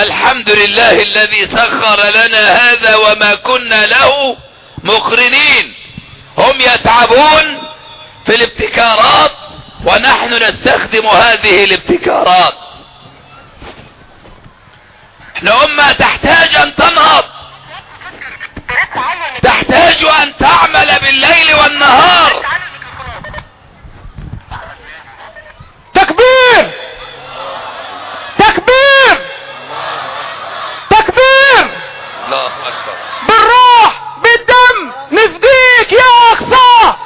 الحمد لله الذي سخر لنا هذا وما كنا له مقرنين. هم يتعبون في الابتكارات ونحن نستخدم هذه الابتكارات. إحنا أمة تحتاج أن تنهض. تحتاج أن تعمل بالليل والنهار. تكبير! تكبير! الله أكبر. بالروح بالدم نفديك يا أقصى.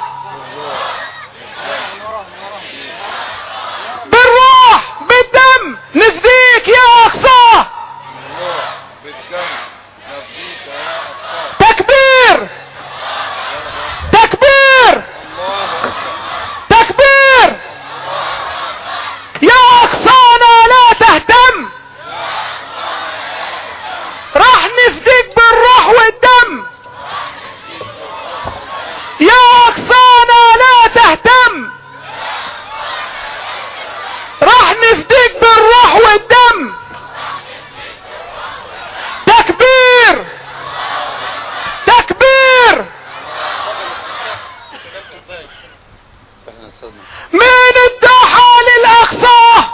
بالروح بالدم نفديك يا اقصى تكبير تكبير تكبير يا اقصانا لا تهتم راح نفديك بالروح والدم يا اقصانا لا تهتم راح نفديك بالروح والدم تكبير تكبير من الدوحة للأقصى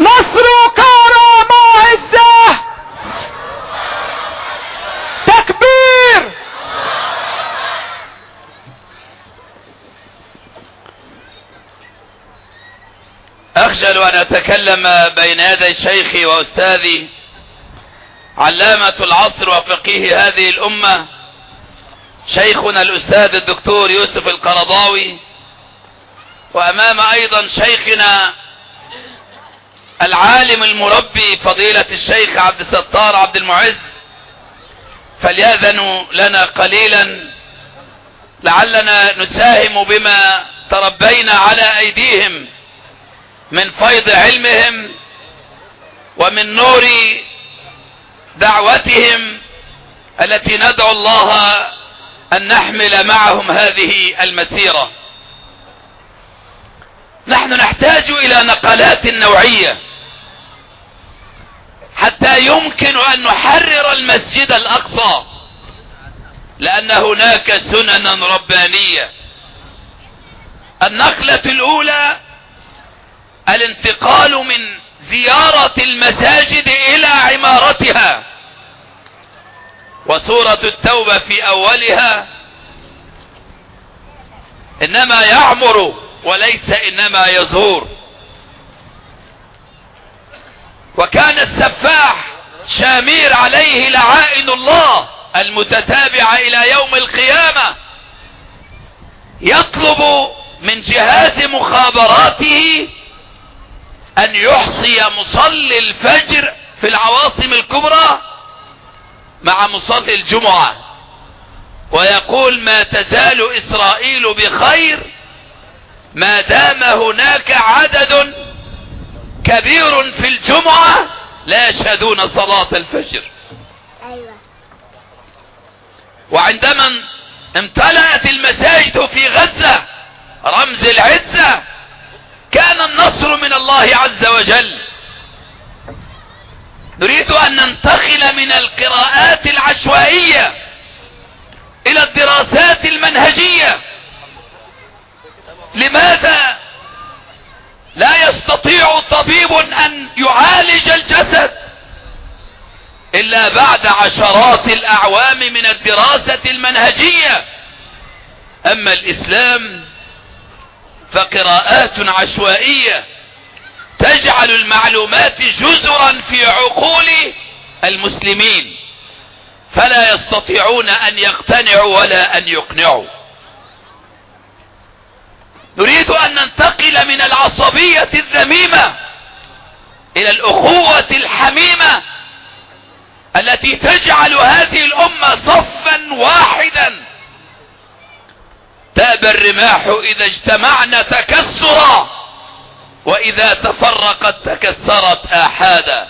نصر كرم عزة تكبير اخجل أن أتكلم بين يدي شيخي وأستاذي علامة العصر وفقيه هذه الأمة شيخنا الأستاذ الدكتور يوسف القرضاوي وأمام أيضا شيخنا العالم المربي فضيلة الشيخ عبد الستار عبد المعز. فليأذنوا لنا قليلا لعلنا نساهم بما تربينا على أيديهم. من فيض علمهم ومن نور دعوتهم التي ندعو الله أن نحمل معهم هذه المسيرة. نحن نحتاج إلى نقلات نوعية حتى يمكن أن نحرر المسجد الأقصى لأن هناك سننا ربانية. النقلة الأولى الانتقال من زيارة المساجد إلى عمارتها. وسورة التوبة في أولها إنما يعمر وليس إنما يزور. وكان السفاح شامير عليه لعائن الله المتتابعة إلى يوم القيامة. يطلب من جهاز مخابراته أن يحصي مصلي الفجر في العواصم الكبرى مع مصلي الجمعة. ويقول ما تزال إسرائيل بخير ما دام هناك عدد كبير في الجمعة لا يشهدون صلاة الفجر. أيوه. وعندما امتلأت المساجد في غزة رمز العزة كان النصر من الله عز وجل. نريد أن ننتقل من القراءات العشوائية إلى الدراسات المنهجية. لماذا لا يستطيع طبيب أن يعالج الجسد إلا بعد عشرات الأعوام من الدراسة المنهجية؟ أما الإسلام فقراءات عشوائية تجعل المعلومات جزرا في عقول المسلمين. فلا يستطيعون أن يقتنعوا ولا أن يقنعوا. نريد أن ننتقل من العصبية الذميمة إلى الأخوة الحميمة التي تجعل هذه الأمة صفا واحدا. تاب الرماح إذا اجتمعنا تكسرا وإذا تفرقت تكسرت آحادا.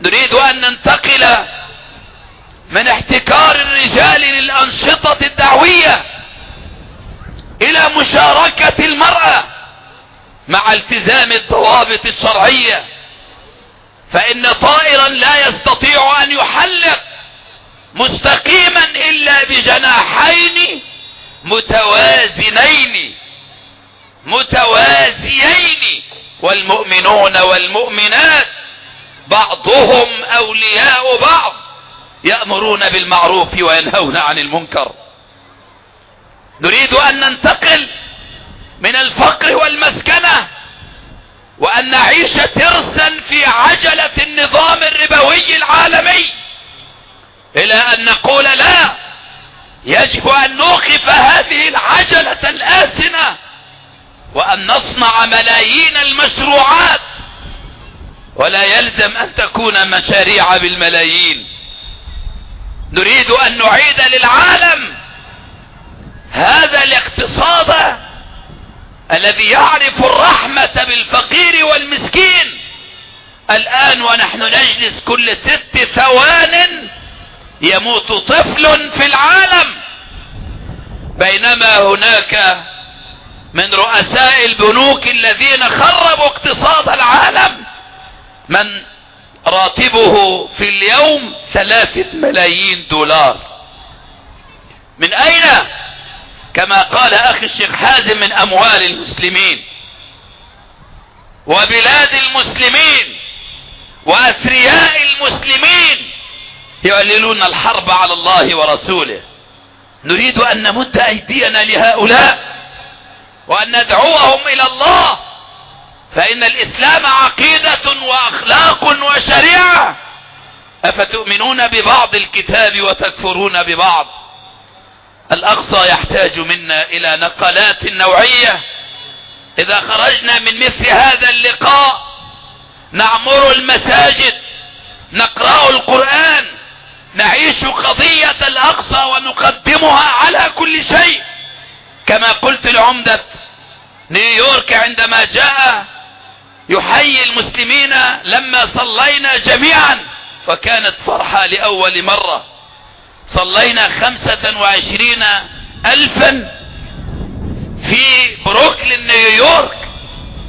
نريد أن ننتقل من احتكار الرجال للأنشطة الدعوية إلى مشاركة المرأة مع التزام الضوابط الشرعية فإن طائرا لا يستطيع أن يحلق مستقيما إلا بجناحين متوازنين متوازيين. والمؤمنون والمؤمنات بعضهم أولياء بعض يأمرون بالمعروف وينهون عن المنكر. نريد أن ننتقل من الفقر والمسكنة وأن نعيش ترسا في عجلة النظام الربوي العالمي. إلى أن نقول لا. يجب أن نوقف هذه العجلة الآسنة وأن نصنع ملايين المشروعات. ولا يلزم أن تكون مشاريع بالملايين. نريد أن نعيد للعالم هذا الاقتصاد الذي يعرف الرحمة بالفقير والمسكين. الآن ونحن نجلس كل ست ثوان يموت طفل في العالم. بينما هناك من رؤساء البنوك الذين خربوا اقتصاد العالم من راتبه في اليوم ثلاثة ملايين دولار. من أين؟ كما قال أخي الشيخ حازم من أموال المسلمين. وبلاد المسلمين وأثرياء المسلمين يعلنون الحرب على الله ورسوله. نريد أن نمد أيدينا لهؤلاء وأن ندعوهم إلى الله. فإن الإسلام عقيدة وأخلاق وشريعة. أفتؤمنون ببعض الكتاب وتكفرون ببعض؟ الأقصى يحتاج منا إلى نقلات نوعية. إذا خرجنا من مثل هذا اللقاء نعمر المساجد نقرأ القرآن نعيش قضية الأقصى ونقدمها على كل شيء. كما قلت لعمدة نيويورك عندما جاء يحيي المسلمين لما صلينا جميعا فكانت فرحة لأول مرة. صلينا خمسة وعشرين ألفا في بروكلين نيويورك.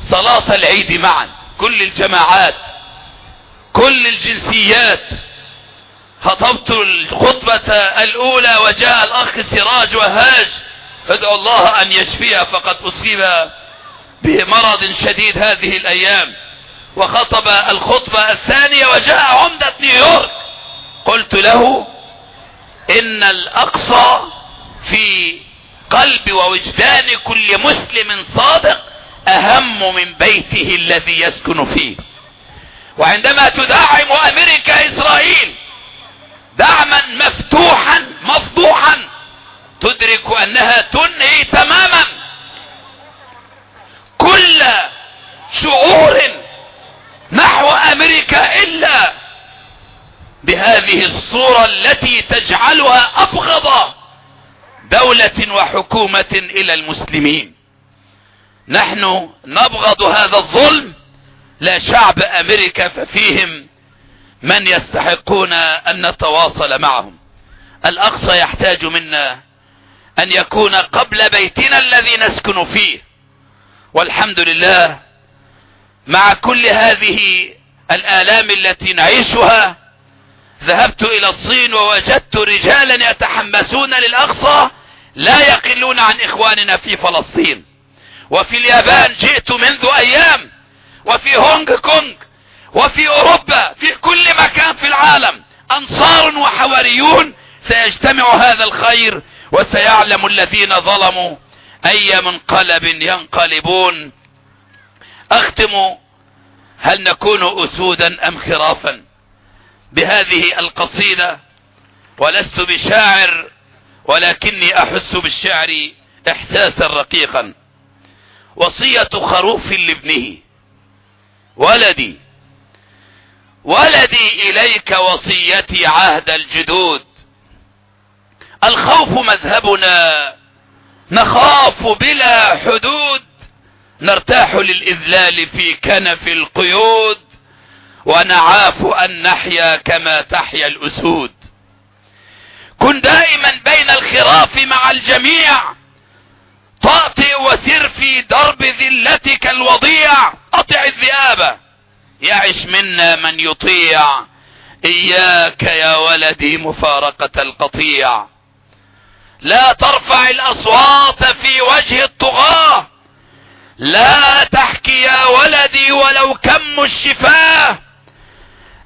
صلاة العيد معا. كل الجماعات كل الجنسيات خطبت الخطبة الأولى وجاء الأخ سراج وهاج. فادعوا الله أن يشفيها فقد أصيب بمرض شديد هذه الأيام. وخطب الخطبة الثانية وجاء عمدة نيويورك. قلت له إن الأقصى في قلب ووجدان كل مسلم صادق أهم من بيته الذي يسكن فيه. وعندما تدعم أمريكا إسرائيل دعما مفتوحا مفضوحا. تدرك أنها تنهي تماما. كل شعور نحو أمريكا إلا بهذه الصورة التي تجعلها أبغض دولة وحكومة إلى المسلمين. نحن نبغض هذا الظلم. لا شعب أمريكا ففيهم من يستحقون أن نتواصل معهم؟ الأقصى يحتاج منا أن يكون قبل بيتنا الذي نسكن فيه. والحمد لله مع كل هذه الآلام التي نعيشها ذهبت إلى الصين ووجدت رجالا يتحمسون للأقصى لا يقلون عن إخواننا في فلسطين. وفي اليابان جئت منذ أيام وفي هونج كونج وفي أوروبا في كل مكان في العالم أنصار وحواريون سيجتمع هذا الخير وسيعلم الذين ظلموا أي منقلب ينقلبون. أختم هل نكون أسودا أم خرافا؟ بهذه القصيدة ولست بشاعر ولكني أحس بالشعر إحساسا رقيقا. وصية خروف لابنه ولدي ولدي إليك وصيتي عهد الجدود. الخوف مذهبنا نخاف بلا حدود. نرتاح للإذلال في كنف القيود ونعاف أن نحيا كما تحيا الأسود. كن دائما بين الخراف مع الجميع. طأطئ وسر في درب ذلتك الوضيع. أطع الذئاب. يعش منا من يطيع. إياك يا ولدي مفارقة القطيع. لا ترفع الأصوات في وجه الطغاة. لا تحكي يا ولدي ولو كم الشفاة.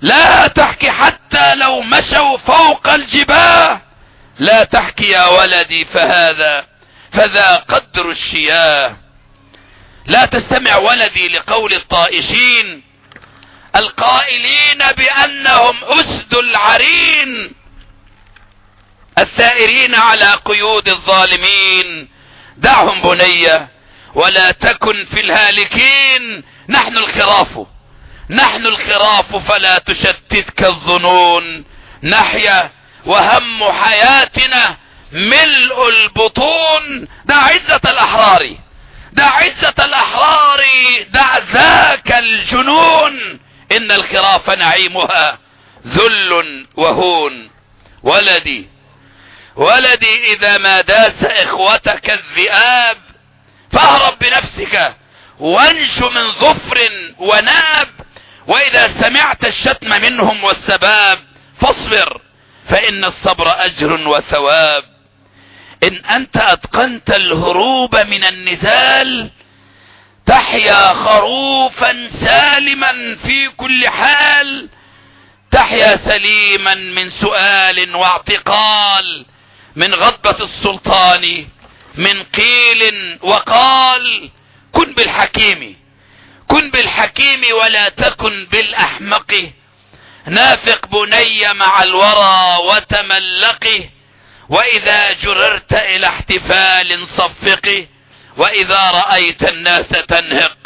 لا تحكي حتى لو مشوا فوق الجباه. لا تحكي يا ولدي فهذا فذا قدر الشياه. لا تستمع ولدي لقول الطائشين. القائلين بأنهم أسد العرين الثائرين على قيود الظالمين. دعهم بنية ولا تكن في الهالكين. نحن الخراف نحن الخراف فلا تشتتك الظنون. نحيا وهم حياتنا ملء البطون. دع عزة الأحرار دع عزة الأحرار دع ذاك الجنون. إن الخراف نعيمها ذل وهون. ولدي ولدي إذا ما داس إخوتك الذئاب فاهرب بنفسك وانش من ظفر وناب. وإذا سمعت الشتم منهم والسباب فاصبر فإن الصبر أجر وثواب. إن أنت أتقنت الهروب من النزال تحيا خروفا سالما في كل حال تحيا سليما من سؤال واعتقال من غضبة السلطان من قيل وقال كن بالحكيم كن بالحكيم ولا تكن بالأحمق نافق بني مع الورى وتملقه وإذا جررت إلى احتفال صفقه وإذا رأيت الناس تنهق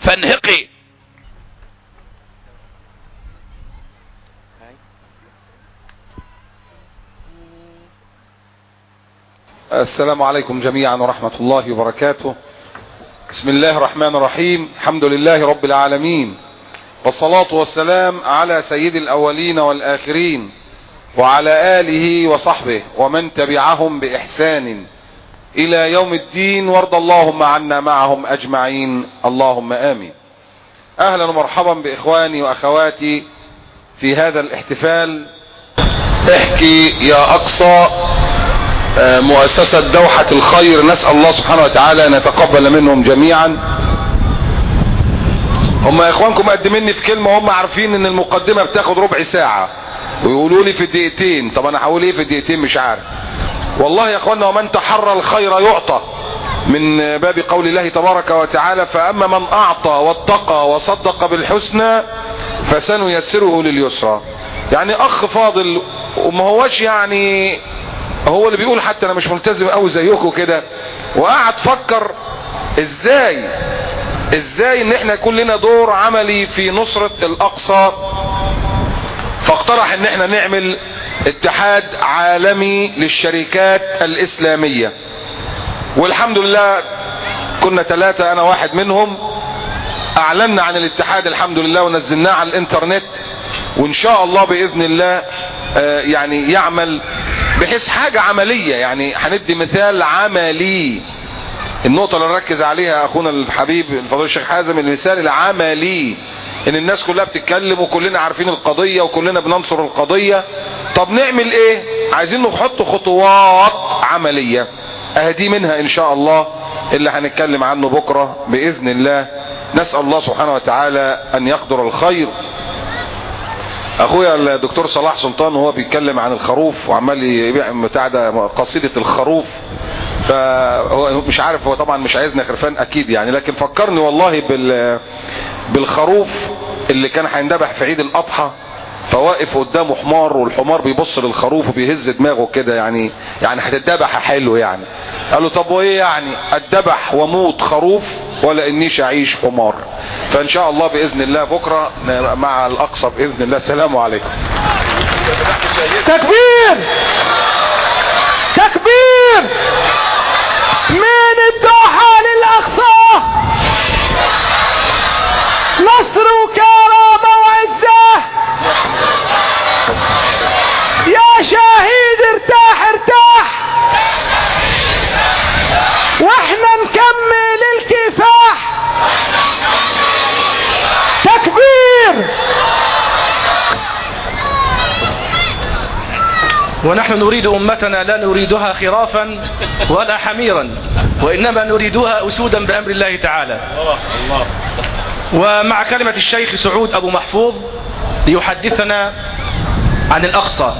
فانهقي. السلام عليكم جميعا ورحمة الله وبركاته. بسم الله الرحمن الرحيم. الحمد لله رب العالمين. والصلاة والسلام على سيد الأولين والآخرين وعلى آله وصحبه ومن تبعهم بإحسان. إلى يوم الدين وارض اللهم عنا معهم أجمعين. اللهم آمين. أهلا ومرحبا بإخواني وأخواتي في هذا الاحتفال. أحكي يا أقصى مؤسسة دوحة الخير. نسأل الله سبحانه وتعالى أن يتقبل منهم جميعا. هم يا إخوانكم مقدميني في كلمة هم عارفين إن المقدمة بتاخد ربع ساعة. ويقولوا لي في دقيقتين. طب أنا هقول إيه في دقيقتين؟ مش عارف. والله يا اخوانا ومن تحرى الخير يعطى. من باب قول الله تبارك وتعالى فأما من أعطى واتقى وصدق بالحسنى فسنيسره لليسرى. يعني أخ فاضل وما هوش يعني هو اللي بيقول حتى أنا مش ملتزم قوي زيكم كده. وقعد فكر إزاي إزاي إن إحنا يكون لنا دور عملي في نصرة الأقصى. فاقترح إن إحنا نعمل اتحاد عالمي للشركات الإسلامية. والحمد لله كنا ثلاثة أنا واحد منهم. أعلنا عن الاتحاد الحمد لله ونزلناه على الإنترنت وإن شاء الله بإذن الله آه يعني يعمل بحيث حاجة عملية. يعني هندي مثال عملي. النقطة اللي نركز عليها أخونا الحبيب الفضيل الشيخ حازم المثال العملي. إن الناس كلها بتتكلم وكلنا عارفين القضية وكلنا بننصر القضية. طب نعمل إيه؟ عايزين نحط خطوات عملية. اهدي منها إن شاء الله اللي هنتكلم عنه بكرة بإذن الله. نسأل الله سبحانه وتعالى أن يقدر الخير. أخويا الدكتور صلاح سلطان وهو بيتكلم عن الخروف وعمال يبيع بتاع ده قصيدة الخروف. فهو مش عارف هو طبعا مش عايزنا خرفان أكيد يعني لكن فكرني والله بال بالخروف. اللي كان هيندبح في عيد الأضحى فواقف قدامه حمار والحمار بيبص للخروف وبيهز دماغه كده يعني يعني هتتذبح حلو يعني. قال له طب وإيه يعني؟ أتذبح وأموت خروف ولا إنيش أعيش حمار؟ فإن شاء الله بإذن الله بكرة مع الأقصى بإذن الله. السلام عليكم. تكبير! تكبير! من الدوحة للأقصى! نصر ونحن نريد أمتنا لا نريدها خرافا ولا حميرا وإنما نريدها أسودا بأمر الله تعالى. ومع كلمة الشيخ سعود أبو محفوظ ليحدثنا عن الأقصى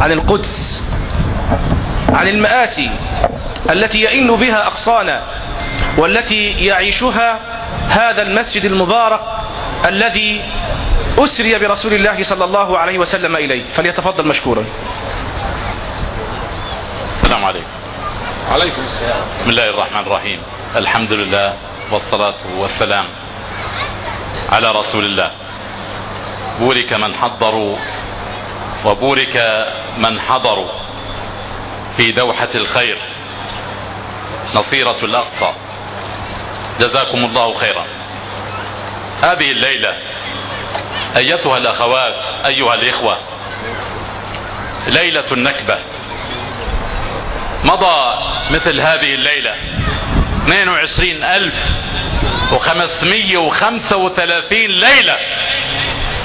عن القدس عن المآسي التي يئن بها أقصانا والتي يعيشها هذا المسجد المبارك الذي أسري برسول الله صلى الله عليه وسلم إليه. فليتفضل مشكورا. السلام عليكم. عليكم السلام. بسم الله الرحمن الرحيم. الحمد لله والصلاة والسلام على رسول الله. بورك من حضروا وبورك من حضروا في دوحة الخير نصيرة الأقصى. جزاكم الله خيرا. هذه الليلة أيتها الأخوات أيها الإخوة. ليلة النكبة. مضى مثل هذه الليلة. 22 ألف وخمسمية وخمسة وثلاثين ليلة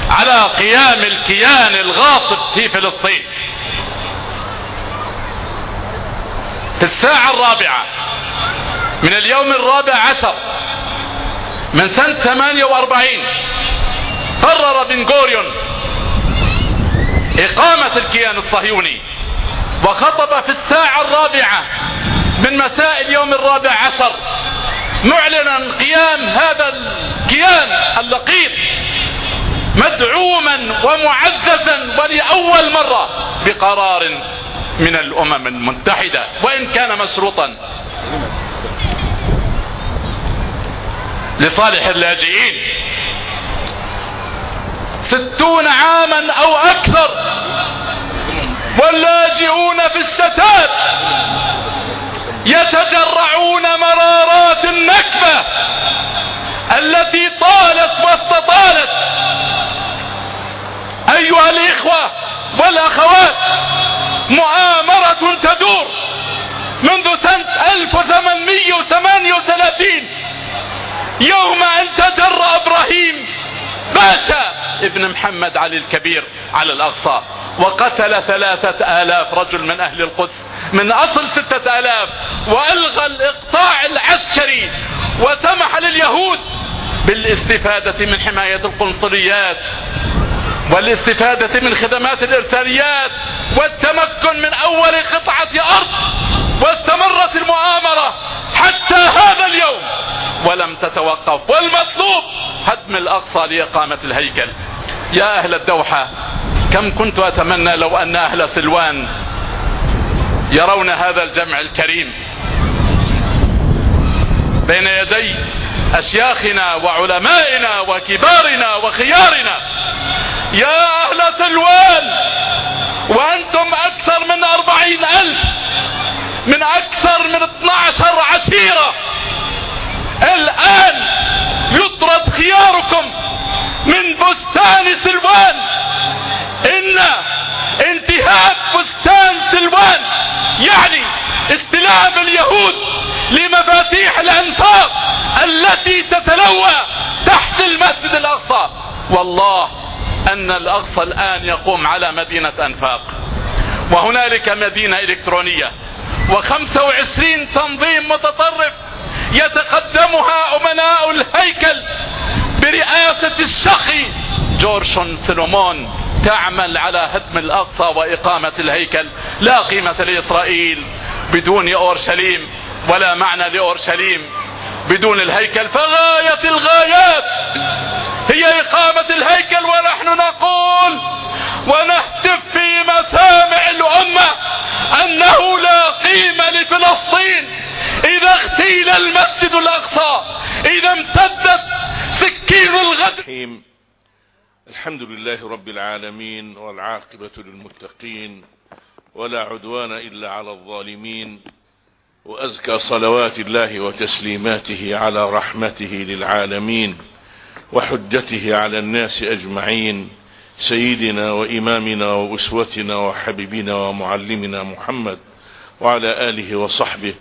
على قيام الكيان الغاصب في فلسطين. في الساعة الرابعة من اليوم الرابع عشر من سنة 48 قرر بن غوريون. إقامة الكيان الصهيوني. وخطب في الساعة الرابعة من مساء اليوم الرابع عشر. معلنا قيام هذا الكيان اللقيط. مدعوما ومعززا ولأول مرة بقرار من الأمم المتحدة. وإن كان مشروطا. لصالح اللاجئين. ستون عاما أو أكثر. واللاجئون في الشتات يتجرعون مرارات النكبة التي طالت واستطالت. أيها الإخوة والأخوات مؤامرة تدور منذ سنة 1838 يوم أن تجرأ إبراهيم باشا ابن محمد علي الكبير على الأقصى وقتل ثلاثة آلاف رجل من أهل القدس من أصل ستة آلاف. وألغى الإقطاع العسكري وسمح لليهود بالاستفادة من حماية القنصليات. والاستفادة من خدمات الإرساليات والتمكن من أول قطعة أرض واستمرت المؤامرة حتى هذا اليوم ولم تتوقف. والمطلوب هدم الأقصى لإقامة الهيكل. يا أهل الدوحة كم كنت أتمنى لو أن أهل سلوان يرون هذا الجمع الكريم بين يدي أشياخنا وعلمائنا وكبارنا وخيارنا. يا أهل سلوان وأنتم أكثر من أربعين ألف من أكثر من 12 عشيرة. الآن يطرد خياركم من بستان سلوان. إن انتهاك بستان سلوان يعني استلام اليهود لمفاتيح الأنفاق التي تتلوى تحت المسجد الأقصى. والله أن الأقصى الآن يقوم على مدينة أنفاق. وهنالك مدينة إلكترونية وخمسة وعشرين تنظيم متطرف يتقدمها أمناء الهيكل برئاسة الشقي جورشون سلومون تعمل على هدم الأقصى وإقامة الهيكل. لا قيمة لإسرائيل بدون أورشليم. ولا معنى لأورشليم بدون الهيكل فغاية الغايات. هي إقامة الهيكل ونحن نقول ونهتف في مسامع الأمة أنه لا قيمة لفلسطين. إذا اغتيل المسجد الأقصى إذا امتدت سكين الغد. الحمد لله رب العالمين والعاقبة للمتقين ولا عدوان إلا على الظالمين. وأزكى صلوات الله وتسليماته على رحمته للعالمين وحجته على الناس أجمعين سيدنا وإمامنا وأسوتنا وحبيبنا ومعلمنا محمد وعلى آله وصحبه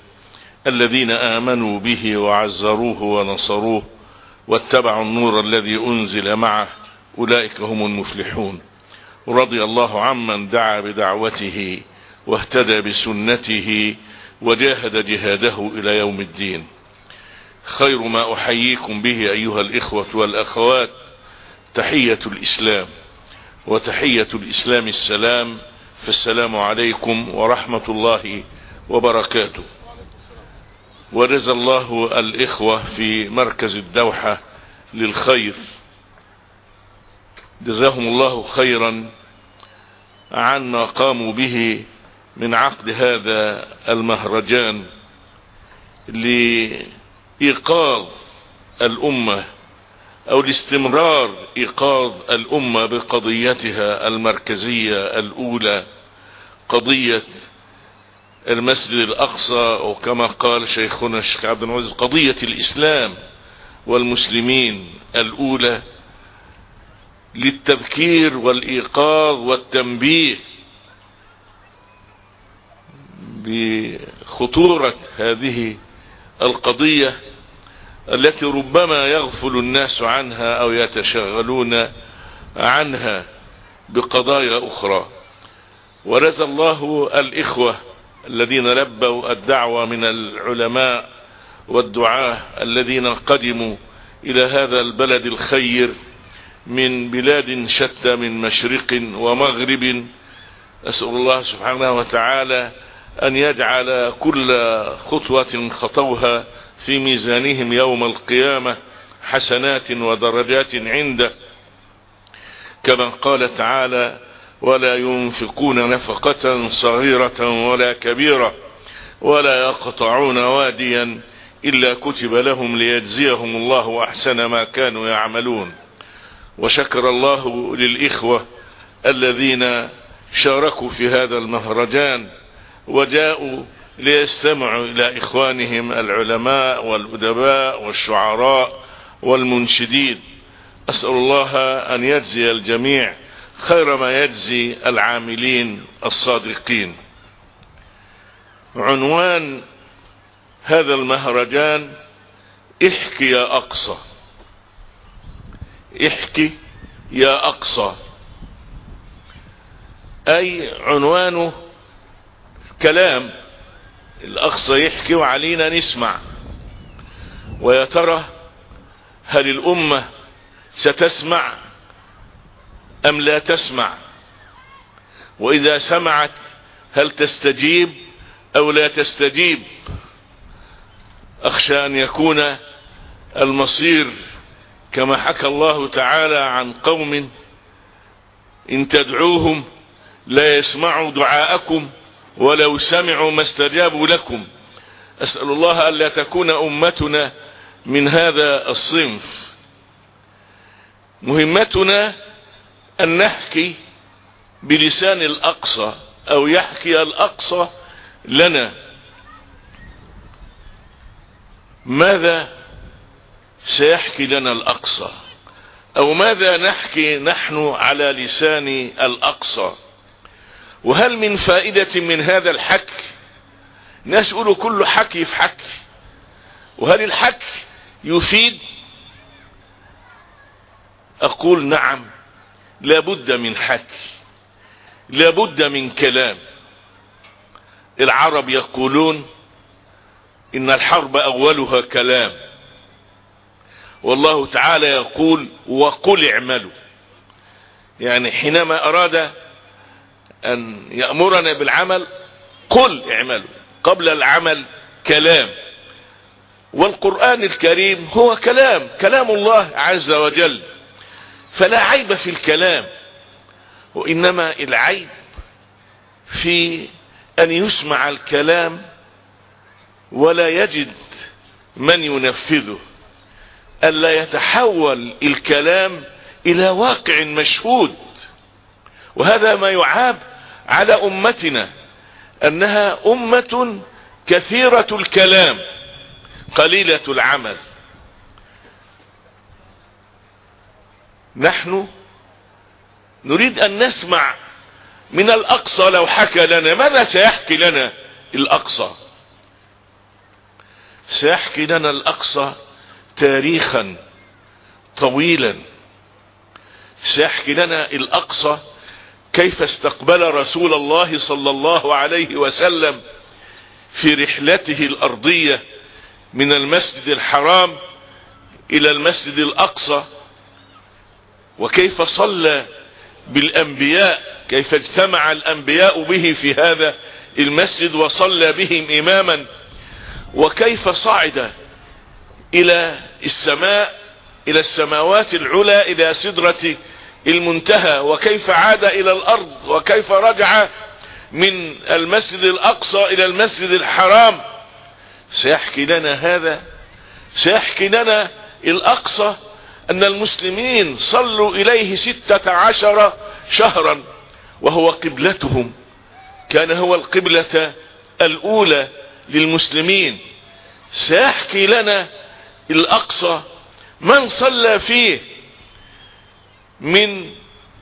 الذين آمنوا به وعزروه ونصروه واتبعوا النور الذي أنزل معه أولئك هم المفلحون. رضي الله عمن دعا بدعوته واهتدى بسنته وجاهد جهاده إلى يوم الدين. خير ما أحييكم به أيها الإخوة والأخوات تحية الإسلام. وتحية الإسلام السلام فالسلام عليكم ورحمة الله وبركاته. ورزا الله الإخوة في مركز الدوحة للخير. جزاهم الله خيرا عن ما قاموا به من عقد هذا المهرجان لإيقاظ الأمة أو لاستمرار إيقاظ الأمة بقضيتها المركزية الأولى قضية المسجد الأقصى وكما قال شيخنا الشيخ عبد العزيز قضية الإسلام والمسلمين الأولى للتذكير والإيقاظ والتنبيه بخطورة هذه القضية التي ربما يغفل الناس عنها أو يتشغلون عنها بقضايا أخرى. ورزى الله الإخوة الذين لبوا الدعوة من العلماء والدعاة الذين قدموا إلى هذا البلد الخير من بلاد شتى من مشرق ومغرب. أسأل الله سبحانه وتعالى أن يجعل كل خطوة خطوها في ميزانهم يوم القيامة حسنات ودرجات عنده. كما قال تعالى ولا ينفقون نفقة صغيرة ولا كبيرة ولا يقطعون واديا إلا كتب لهم ليجزيهم الله أحسن ما كانوا يعملون وشكر الله للإخوة الذين شاركوا في هذا المهرجان. وجاءوا ليستمعوا إلى إخوانهم العلماء والأدباء والشعراء والمنشدين. أسأل الله أن يجزي الجميع خير ما يجزي العاملين الصادقين. عنوان هذا المهرجان احكي يا أقصى. احكي يا أقصى. أي عنوانه كلام الأقصى يحكي وعلينا نسمع ويا ترى هل الأمة ستسمع أم لا تسمع؟ وإذا سمعت هل تستجيب أو لا تستجيب؟ أخشى أن يكون المصير كما حكى الله تعالى عن قوم إن تدعوهم لا يسمعوا دعاءكم. ولو سمعوا ما استجابوا لكم. أسأل الله ألا تكون أمتنا من هذا الصنف. مهمتنا أن نحكي بلسان الأقصى أو يحكي الأقصى لنا. ماذا سيحكي لنا الأقصى؟ أو ماذا نحكي نحن على لسان الأقصى؟ وهل من فائدة من هذا الحكي يقولوا كله حكي في حكي وهل الحكي يفيد؟ أقول نعم لابد من حكي لابد من كلام. العرب يقولون إن الحرب أولها كلام. والله تعالى يقول وقل اعملوا. يعني حينما أراد أن يأمرنا بالعمل قل اعملوا قبل العمل كلام. والقرآن الكريم هو كلام كلام الله عز وجل. فلا عيب في الكلام وإنما العيب في أن يسمع الكلام ولا يجد من ينفذه. ألا يتحول الكلام إلى واقع مشهود. وهذا ما يعاب على أمتنا أنها أمة كثيرة الكلام قليلة العمل. نحن نريد أن نسمع من الأقصى لو حكى لنا ماذا سيحكي لنا الأقصى؟ سيحكي لنا الأقصى تاريخا طويلا. سيحكي لنا الأقصى كيف استقبل رسول الله صلى الله عليه وسلم في رحلته الأرضية من المسجد الحرام إلى المسجد الأقصى؟ وكيف صلى بالأنبياء؟ كيف اجتمع الأنبياء به في هذا المسجد وصلى بهم إماما؟ وكيف صعد إلى السماء إلى السماوات العلى إلى سدرة المنتهى وكيف عاد إلى الأرض وكيف رجع من المسجد الأقصى إلى المسجد الحرام. سيحكي لنا هذا سيحكي لنا الأقصى أن المسلمين صلوا إليه ستة عشر شهرا وهو قبلتهم. كان هو القبلة الأولى للمسلمين. سيحكي لنا الأقصى من صلى فيه من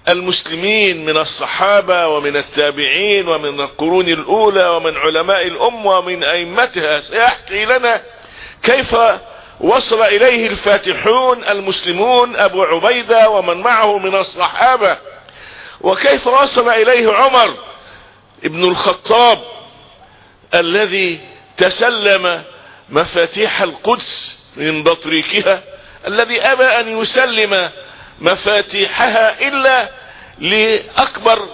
المسلمين من الصحابة ومن التابعين ومن القرون الأولى ومن علماء الأمة ومن أئمتها. سيحكي لنا كيف وصل إليه الفاتحون المسلمون أبو عبيدة ومن معه من الصحابة. وكيف وصل إليه عمر ابن الخطاب الذي تسلم مفاتيح القدس من بطريقها الذي أبى أن يسلم مفاتيحها إلا لأكبر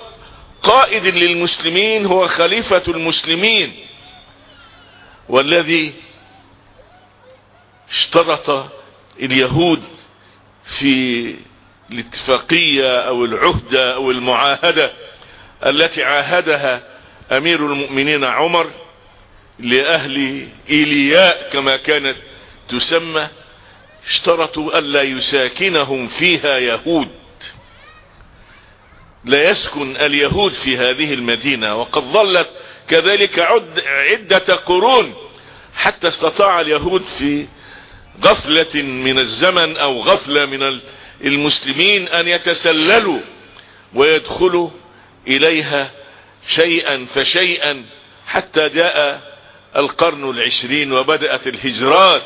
قائد للمسلمين هو خليفة المسلمين والذي اشترط اليهود في الاتفاقية أو العهدة أو المعاهدة التي عاهدها أمير المؤمنين عمر لأهل إيلياء كما كانت تسمى اشترطوا ألا يساكنهم فيها يهود. لا يسكن اليهود في هذه المدينة وقد ظلت كذلك عد عدة قرون حتى استطاع اليهود في غفلة من الزمن أو غفلة من المسلمين أن يتسللوا ويدخلوا إليها شيئا فشيئا حتى جاء القرن العشرين وبدأت الهجرات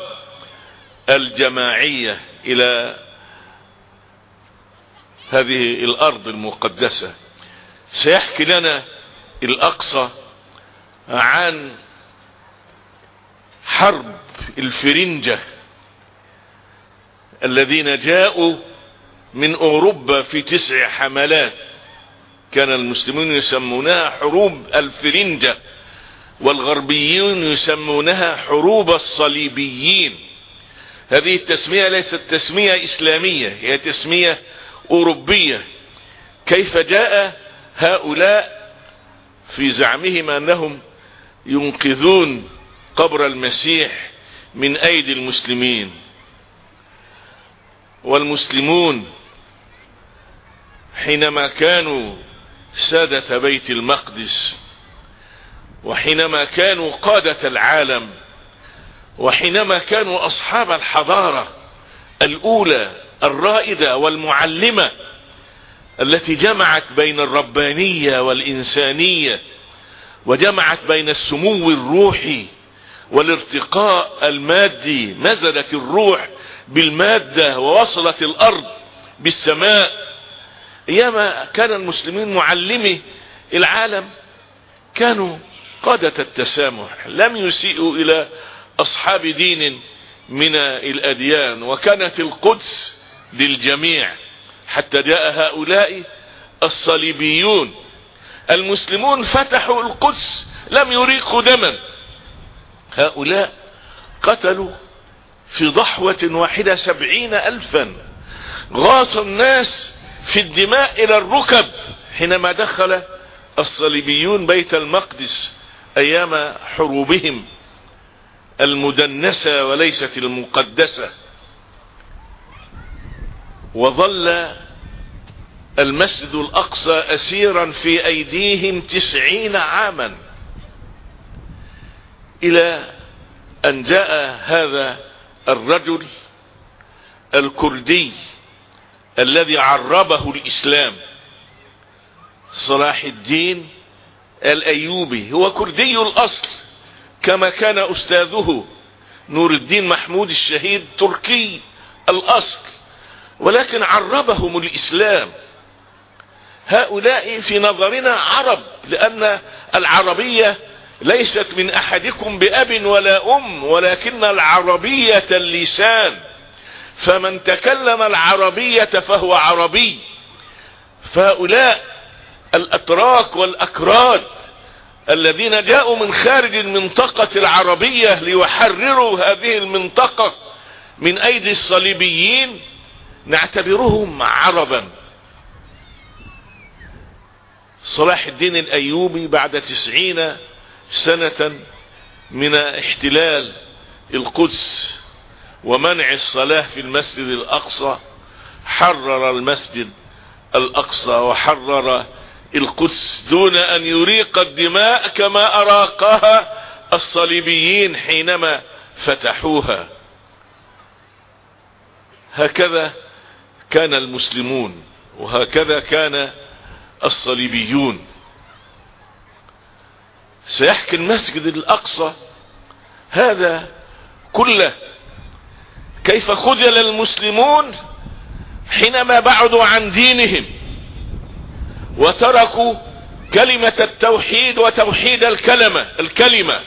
الجماعية إلى هذه الأرض المقدسة. سيحكي لنا الأقصى عن حرب الفرنجة الذين جاءوا من أوروبا في تسع حملات. كان المسلمون يسمونها حروب الفرنجة والغربيون يسمونها حروب الصليبيين. هذه التسمية ليست تسمية إسلامية هي تسمية أوروبية. كيف جاء هؤلاء في زعمهم أنهم ينقذون قبر المسيح من أيدي المسلمين؟ والمسلمون حينما كانوا سادة بيت المقدس وحينما كانوا قادة العالم وحينما كانوا أصحاب الحضارة الأولى الرائدة والمعلمة التي جمعت بين الربانية والإنسانية وجمعت بين السمو الروحي والارتقاء المادي نزلت الروح بالمادة ووصلت الأرض بالسماء. أيام كان المسلمين معلمي العالم كانوا قادة التسامح لم يسيئوا إلى أصحاب دين من الأديان وكانت القدس للجميع حتى جاء هؤلاء الصليبيون. المسلمون فتحوا القدس لم يريقوا دما. هؤلاء قتلوا في ضحوة واحدة سبعين الفا. غاص الناس في الدماء إلى الركب حينما دخل الصليبيون بيت المقدس أيام حروبهم. المدنسة وليست المقدسة. وظل المسجد الأقصى اسيرا في أيديهم تسعين عاما. إلى أن جاء هذا الرجل الكردي الذي عربه الإسلام صلاح الدين الأيوبي. هو كردي الأصل. كما كان أستاذه نور الدين محمود الشهيد تركي الأصل ولكن عربهم الإسلام. هؤلاء في نظرنا عرب لأن العربية ليست من أحدكم بأب ولا أم ولكن العربية اللسان. فمن تكلم العربية فهو عربي. فهؤلاء الأتراك والأكراد الذين جاءوا من خارج المنطقة العربية ليحرروا هذه المنطقة من أيدي الصليبيين نعتبرهم عربا. صلاح الدين الأيوبي بعد تسعين سنة من احتلال القدس ومنع الصلاة في المسجد الأقصى حرر المسجد الأقصى وحرر القدس دون أن يريق الدماء كما أراقها الصليبيين حينما فتحوها. هكذا كان المسلمون وهكذا كان الصليبيون. سيحكي المسجد الأقصى هذا كله. كيف خذل المسلمون حينما بعدوا عن دينهم؟ وتركوا كلمة التوحيد وتوحيد الكلمة الكلمة.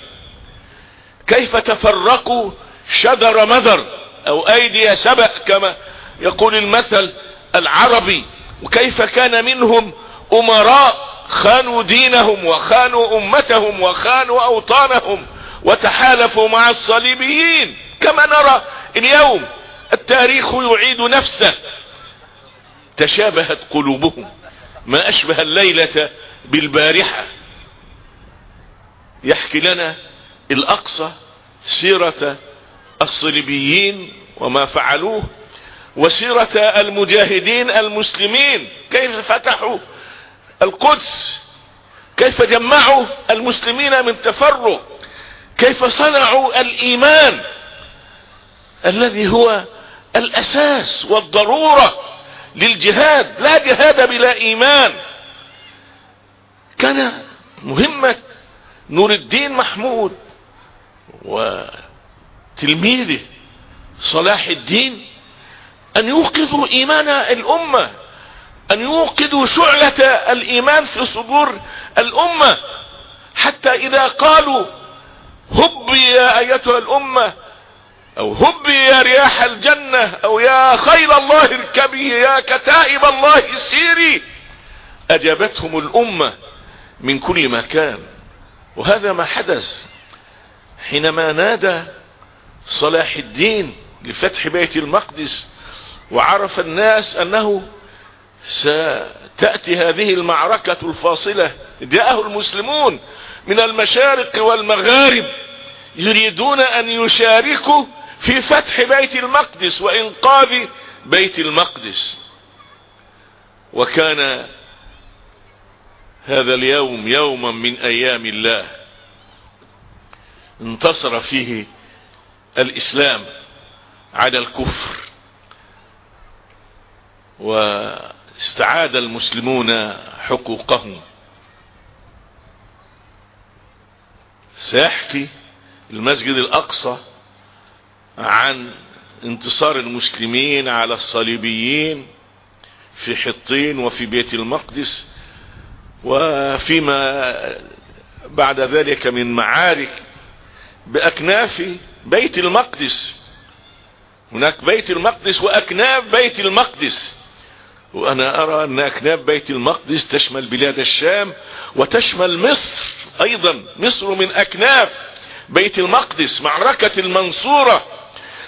كيف تفرقوا شجر مذر أو أيدي سبأ كما يقول المثل العربي؟ وكيف كان منهم أمراء خانوا دينهم وخانوا أمتهم وخانوا أوطانهم وتحالفوا مع الصليبيين؟ كما نرى اليوم التاريخ يعيد نفسه. تشابهت قلوبهم. ما أشبه الليلة بالبارحة. يحكي لنا الأقصى سيرة الصليبيين وما فعلوه وسيرة المجاهدين المسلمين كيف فتحوا القدس كيف جمعوا المسلمين من تفرق كيف صنعوا الإيمان الذي هو الأساس والضرورة للجهاد لا جهاد بلا إيمان. كان مهمة نور الدين محمود وتلميذه صلاح الدين أن يوقظوا إيمان الأمة أن يوقظوا شعلة الإيمان في صدور الأمة. حتى إذا قالوا هبي يا أيتها الأمة أو هبي يا رياح الجنة أو يا خيل الله اركبي يا كتائب الله سيري أجابتهم الأمة من كل مكان. وهذا ما حدث حينما نادى صلاح الدين لفتح بيت المقدس وعرف الناس أنه ستأتي هذه المعركة الفاصلة. جاءه المسلمون من المشارق والمغارب يريدون أن يشاركوا في فتح بيت المقدس وإنقاذ بيت المقدس. وكان هذا اليوم يوما من أيام الله. انتصر فيه الإسلام على الكفر. واستعاد المسلمون حقوقهم. سيحكي المسجد الأقصى عن انتصار المسلمين على الصليبيين في حطين وفي بيت المقدس وفيما بعد ذلك من معارك بأكناف بيت المقدس. هناك بيت المقدس وأكناف بيت المقدس. وأنا أرى أن أكناف بيت المقدس تشمل بلاد الشام وتشمل مصر أيضا. مصر من أكناف بيت المقدس معركة المنصورة.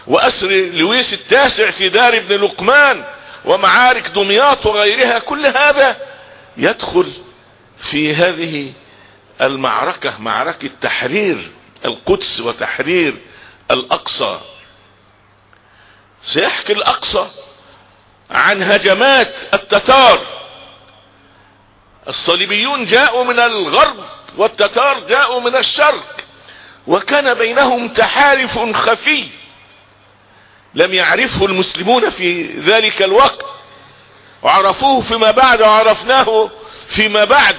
وأسر لويس التاسع في دار ابن لقمان ومعارك دمياط وغيرها كل هذا يدخل في هذه المعركة معركة تحرير القدس وتحرير الأقصى. سيحكي الأقصى عن هجمات التتار. الصليبيون جاءوا من الغرب والتتار جاءوا من الشرق وكان بينهم تحالف خفي. لم يعرفه المسلمون في ذلك الوقت. وعرفوه فيما بعد وعرفناه فيما بعد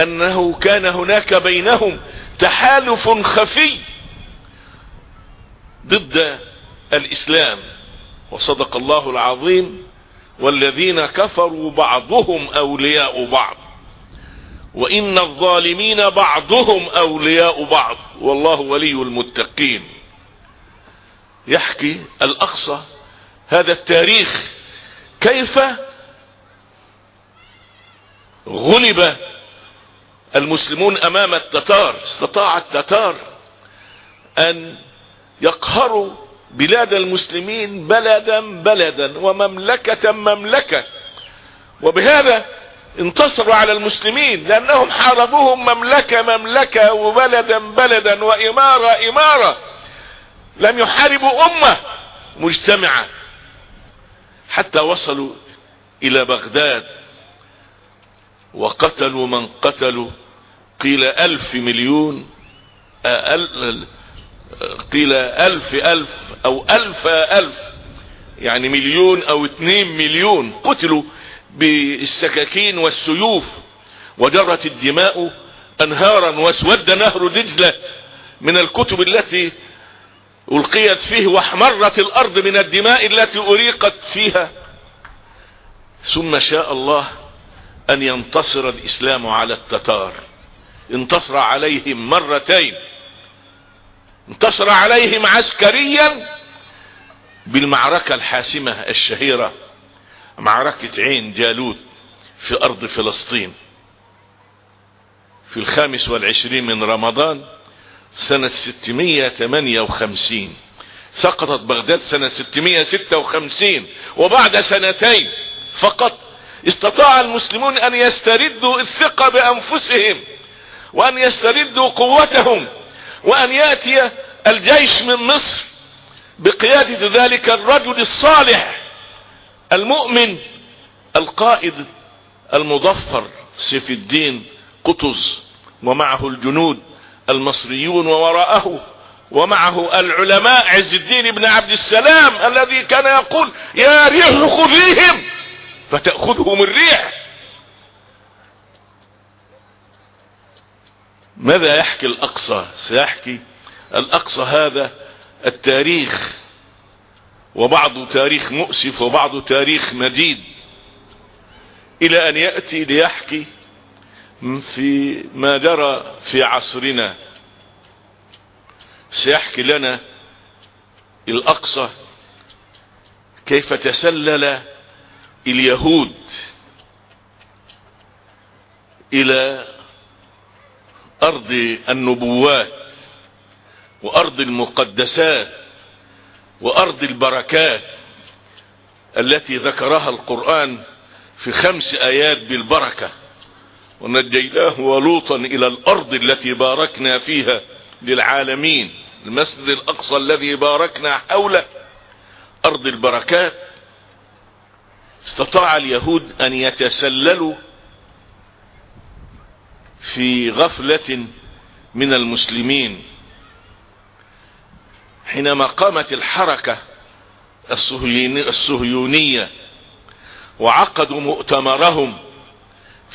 أنه كان هناك بينهم تحالف خفي ضد الإسلام. وصدق الله العظيم والذين كفروا بعضهم أولياء بعض. وإن الظالمين بعضهم أولياء بعض. والله ولي المتقين. يحكي الأقصى هذا التاريخ كيف غلب المسلمون أمام التتار استطاع التتار أن يقهروا بلاد المسلمين بلدا بلدا ومملكة مملكة. وبهذا انتصروا على المسلمين لأنهم حاربوهم مملكة مملكة وبلدا بلدا وإمارة إمارة. لم يحاربوا أمة مجتمعة. حتى وصلوا إلى بغداد وقتلوا من قتلوا. قيل ألف مليون قيل ألف ألف أو ألف ألف يعني مليون أو اتنين مليون. قتلوا بالسكاكين والسيوف. وجرت الدماء أنهارا واسود نهر دجلة من الكتب التي ألقيت فيه واحمرت الأرض من الدماء التي أريقت فيها. ثم شاء الله أن ينتصر الإسلام على التتار. انتصر عليهم مرتين. انتصر عليهم عسكريا بالمعركة الحاسمة الشهيرة معركة عين جالوت في أرض فلسطين. في الخامس والعشرين من رمضان سنة 658 سقطت بغداد سنة 656 وبعد سنتين فقط استطاع المسلمون أن يستردوا الثقة بأنفسهم وأن يستردوا قوتهم وأن يأتي الجيش من مصر بقيادة ذلك الرجل الصالح المؤمن القائد المظفر سيف الدين قطز ومعه الجنود المصريون ووراءه ومعه العلماء عز الدين بن عبد السلام الذي كان يقول يا ريح خذيهم فتأخذهم الريح ماذا يحكي الأقصى؟ سيحكي الأقصى هذا التاريخ وبعض تاريخ مؤسف وبعض تاريخ مديد إلى أن يأتي ليحكي في ما جرى في عصرنا. سيحكي لنا الأقصى كيف تسلل اليهود إلى أرض النبوات وأرض المقدسات وأرض البركات التي ذكرها القرآن في خمس آيات بالبركة. ونجيناه ولوطا إلى الأرض التي باركنا فيها للعالمين المسجد الأقصى الذي باركنا حوله أرض البركات. استطاع اليهود أن يتسللوا في غفلة من المسلمين. حينما قامت الحركة الصهيونية وعقدوا مؤتمرهم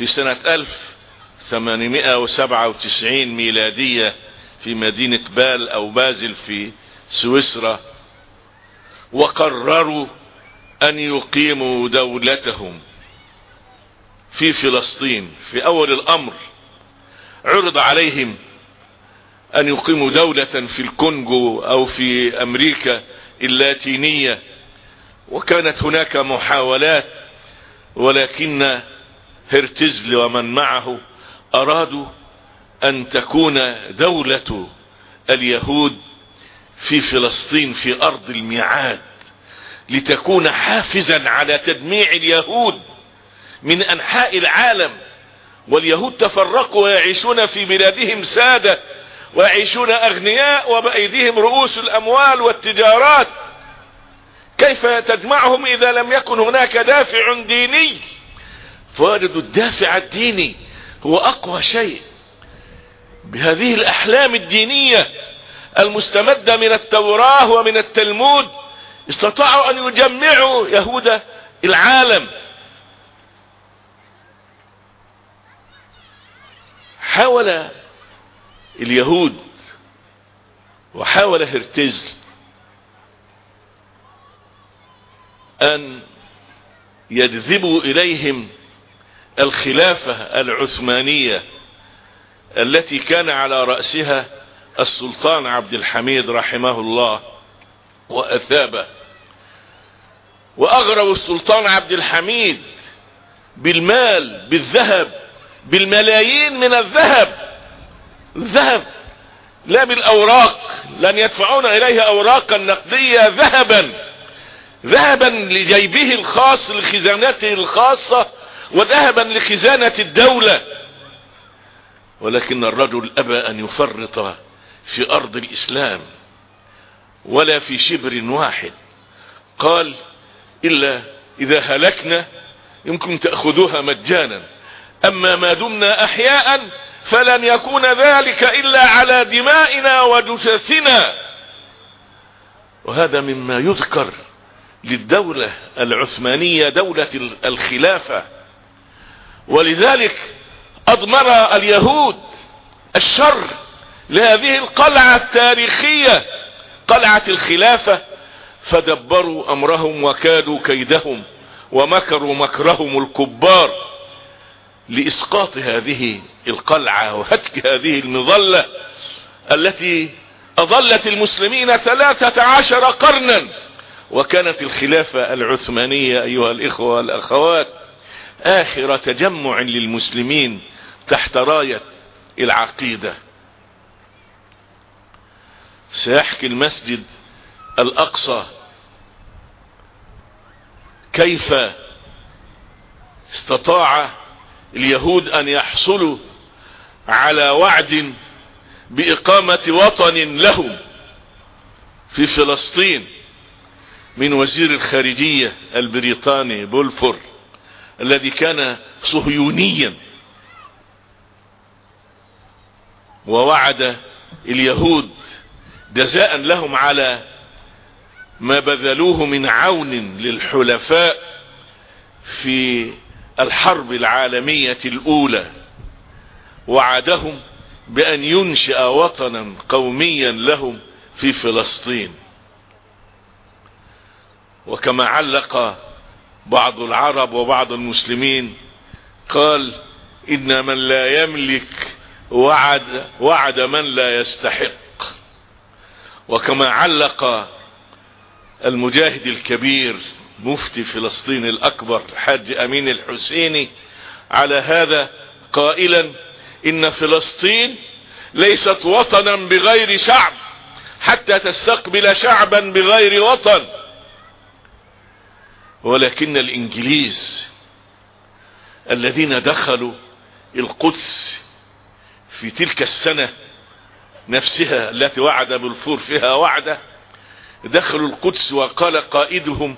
في سنة 1897 ميلادية في مدينة بال أو بازل في سويسرا وقرروا أن يقيموا دولتهم في فلسطين في أول الأمر. عرض عليهم أن يقيموا دولة في الكونغو أو في أمريكا اللاتينية. وكانت هناك محاولات ولكن هرتزل ومن معه أرادوا أن تكون دولة اليهود في فلسطين في أرض الميعاد لتكون حافزا على تدميع اليهود من أنحاء العالم. واليهود تفرقوا ويعيشون في بلادهم سادة ويعيشون أغنياء وبأيديهم رؤوس الأموال والتجارات. كيف تجمعهم إذا لم يكن هناك دافع ديني؟ فوجدوا الدافع الديني هو أقوى شيء. بهذه الأحلام الدينية المستمدة من التوراة ومن التلمود استطاعوا أن يجمعوا يهود العالم. حاول اليهود وحاول هرتزل أن يجذب إليهم الخلافة العثمانية التي كان على رأسها السلطان عبد الحميد رحمه الله وأثابه وأغروا السلطان عبد الحميد بالمال بالذهب بالملايين من الذهب. الذهب لا بالأوراق لن يدفعون إليه أوراقا نقدية ذهبا ذهبا لجيبه الخاص لخزانته الخاصة وذهبا لخزانة الدولة. ولكن الرجل أبى أن يفرط في أرض الإسلام ولا في شبر واحد. قال إلا إذا هلكنا يمكن تأخذوها مجانا. أما ما دمنا أحياء فلن يكون ذلك إلا على دمائنا وجثثنا. وهذا مما يذكر للدولة العثمانية دولة الخلافة. ولذلك أضمر اليهود الشر لهذه القلعة التاريخية قلعة الخلافة فدبروا أمرهم وكادوا كيدهم ومكروا مكرهم الكبار لإسقاط هذه القلعة وهتك هذه المظلة التي أظلت المسلمين ثلاثة عشر قرنا. وكانت الخلافة العثمانية أيها الإخوة والأخوات آخر تجمع للمسلمين تحت راية العقيدة. سيحكي المسجد الأقصى كيف استطاع اليهود أن يحصلوا على وعد بإقامة وطن لهم في فلسطين من وزير الخارجية البريطاني بولفور. الذي كان صهيونيا. ووعد اليهود جزاء لهم على ما بذلوه من عون للحلفاء في الحرب العالمية الأولى. وعدهم بأن ينشئ وطنا قوميا لهم في فلسطين. وكما علق بعض العرب وبعض المسلمين قال إن من لا يملك وعد, وعد من لا يستحق. وكما علق المجاهد الكبير مفتي فلسطين الأكبر الحاج أمين الحسيني على هذا قائلا إن فلسطين ليست وطنا بغير شعب حتى تستقبل شعبا بغير وطن. ولكن الإنجليز الذين دخلوا القدس في تلك السنة نفسها التي وعد بلفور فيها وعده دخلوا القدس وقال قائدهم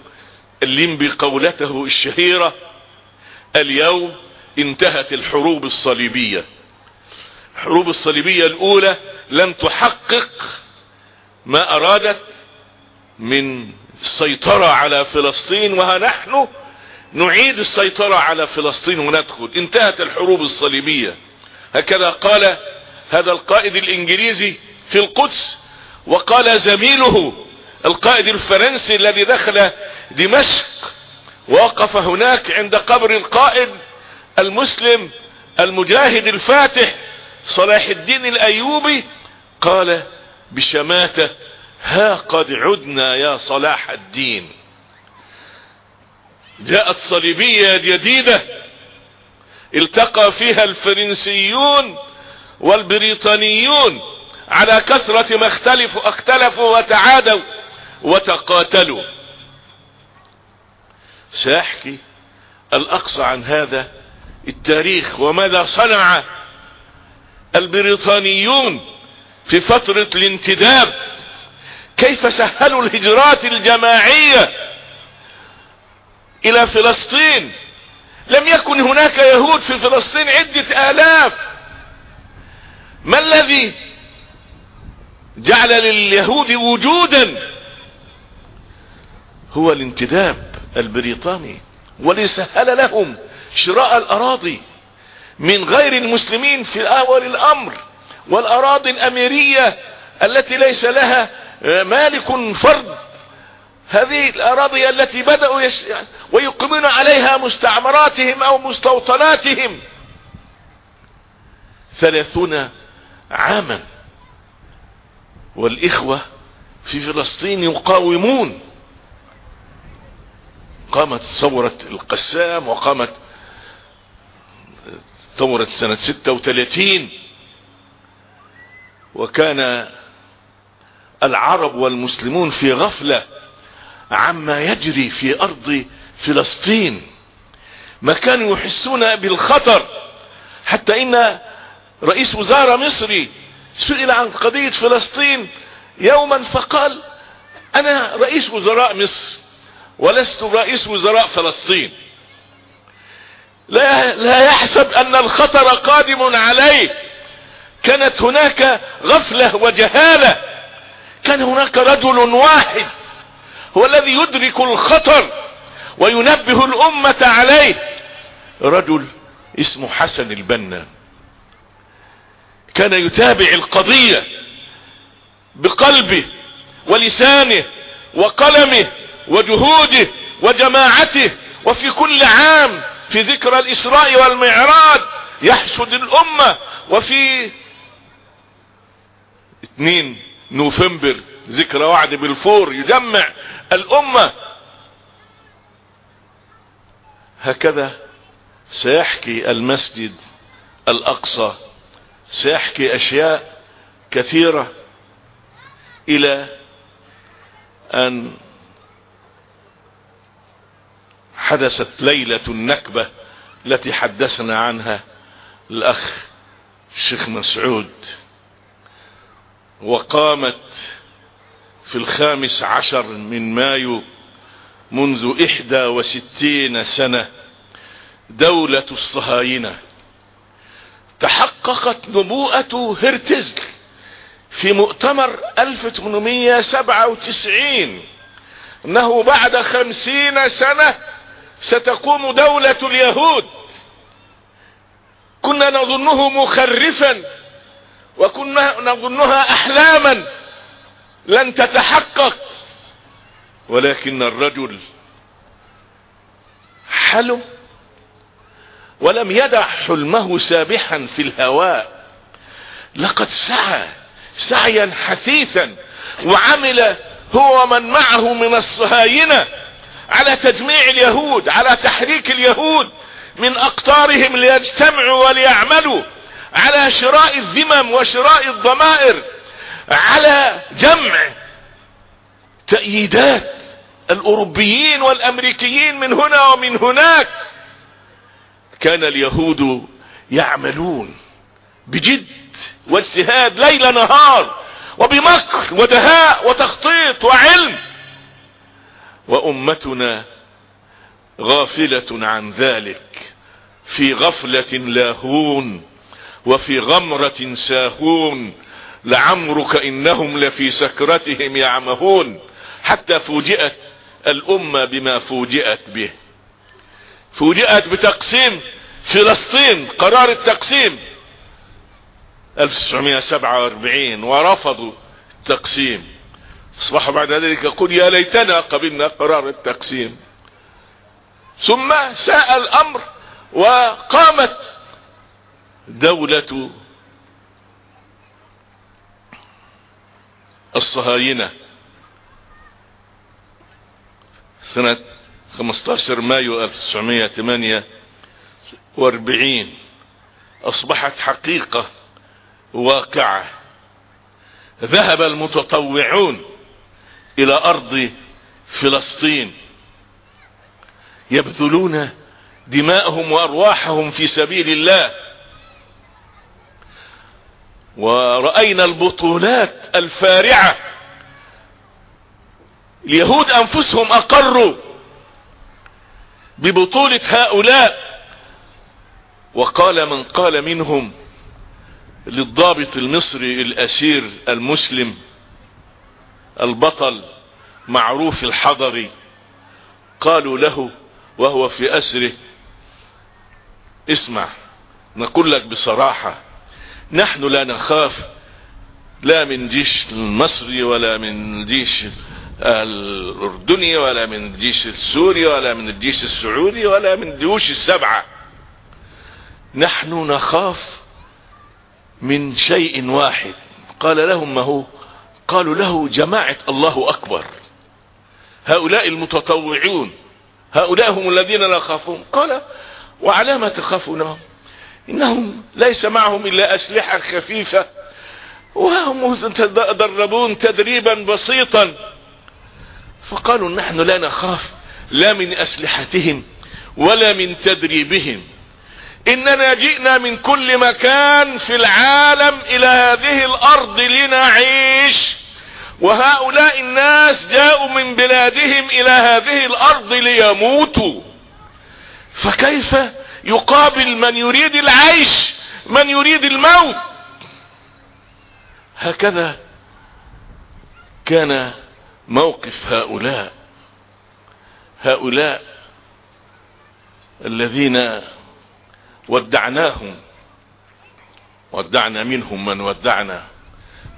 الليمبي قولته الشهيرة اليوم انتهت الحروب الصليبية. الحروب الصليبية الأولى لم تحقق ما أرادت من السيطرة على فلسطين وها نحن نعيد السيطرة على فلسطين وندخل. انتهت الحروب الصليبية. هكذا قال هذا القائد الإنجليزي في القدس وقال زميله القائد الفرنسي الذي دخل دمشق ووقف هناك عند قبر القائد المسلم المجاهد الفاتح صلاح الدين الأيوبي قال بشماتة ها قد عدنا يا صلاح الدين. جاءت صليبية جديدة التقى فيها الفرنسيون والبريطانيون على كثرة ما اختلفوا اختلفوا وتعادوا وتقاتلوا. سيحكي الأقصى عن هذا التاريخ وماذا صنع البريطانيون في فترة الانتداب. كيف سهلوا الهجرات الجماعية إلى فلسطين؟ لم يكن هناك يهود في فلسطين عدة آلاف. ما الذي جعل لليهود وجودا؟ هو الانتداب البريطاني ولسهل لهم شراء الأراضي من غير المسلمين في أول الأمر والأراضي الأميرية التي ليس لها مالك فرد. هذه الأراضي التي بدأوا يش... ويقيمون عليها مستعمراتهم أو مستوطناتهم. ثلاثون عاما. والإخوة في فلسطين يقاومون. قامت ثورة القسام وقامت ثورة سنة 36 وكان العرب والمسلمون في غفلة عما يجري في أرض فلسطين. ما كانوا يحسون بالخطر حتى إن رئيس وزارة مصري سئل عن قضية فلسطين يوما فقال أنا رئيس وزراء مصر ولست رئيس وزراء فلسطين. لا, لا يحسب أن الخطر قادم عليه. كانت هناك غفلة وجهالة. كان هناك رجل واحد هو الذي يدرك الخطر وينبه الأمة عليه. رجل اسمه حسن البنا. كان يتابع القضية بقلبه ولسانه وقلمه وجهوده وجماعته. وفي كل عام في ذكرى الإسراء والمعراج يحشد الأمة. وفي 2 نوفمبر ذكرى وعد بالفور يجمع الأمة. هكذا سيحكي المسجد الأقصى سيحكي أشياء كثيرة إلى أن حدثت ليلة النكبة التي حدثنا عنها الأخ الشيخ مسعود. وقامت في الخامس عشر من مايو منذ إحدى وستين سنة دولة الصهاينة. تحققت نبوءة هرتزل في مؤتمر 1897 إنه بعد خمسين سنة ستقوم دولة اليهود. كنا نظنه مخرفا وكنا نظنها أحلاما. لن تتحقق. ولكن الرجل حلم ولم يدع حلمه سابحا في الهواء. لقد سعى سعيا حثيثا وعمل هو من معه من الصهاينة على تجميع اليهود على تحريك اليهود من أقطارهم ليجتمعوا وليعملوا. على شراء الذمم وشراء الضمائر على جمع تأييدات الأوروبيين والأمريكيين من هنا ومن هناك. كان اليهود يعملون بجد واجتهاد ليل نهار وبمكر ودهاء وتخطيط وعلم. وأمتنا غافلة عن ذلك في غفلة لاهون. وفي غمرة ساهون لعمرك إنهم لفي سكرتهم يعمهون. حتى فوجئت الأمة بما فوجئت به. فوجئت بتقسيم فلسطين قرار التقسيم. 1947 ورفضوا التقسيم. اصبحوا بعد ذلك يقول يا ليتنا قبلنا قرار التقسيم. ثم ساء الأمر وقامت دولة الصهاينة. سنة 15 مايو 1948 أصبحت حقيقة واقعة. ذهب المتطوعون إلى أرض فلسطين. يبذلون دماءهم وأرواحهم في سبيل الله. ورأينا البطولات الفارعة. اليهود أنفسهم أقروا ببطولة هؤلاء. وقال من قال منهم للضابط المصري الأسير المسلم البطل معروف الحضري. قالوا له وهو في أسره اسمع نقول لك بصراحة نحن لا نخاف لا من جيش المصري ولا من جيش الأردني ولا من الجيش السوري ولا من الجيش السعودي ولا من الجيوش السبعة. نحن نخاف من شيء واحد. قال لهم ما هو؟ قالوا له جماعة الله أكبر. هؤلاء المتطوعون هؤلاء هم الذين لا يخافون. قال وعلى ما تخافونهم إنهم ليس معهم إلا أسلحة خفيفة. وهم تدربون تدريبا بسيطا. فقالوا نحن لا نخاف لا من أسلحتهم ولا من تدريبهم. إننا جئنا من كل مكان في العالم إلى هذه الأرض لنعيش. وهؤلاء الناس جاءوا من بلادهم إلى هذه الأرض ليموتوا. فكيف يقابل من يريد العيش من يريد الموت. هكذا كان موقف هؤلاء. هؤلاء الذين ودعناهم. ودعنا منهم من ودعنا.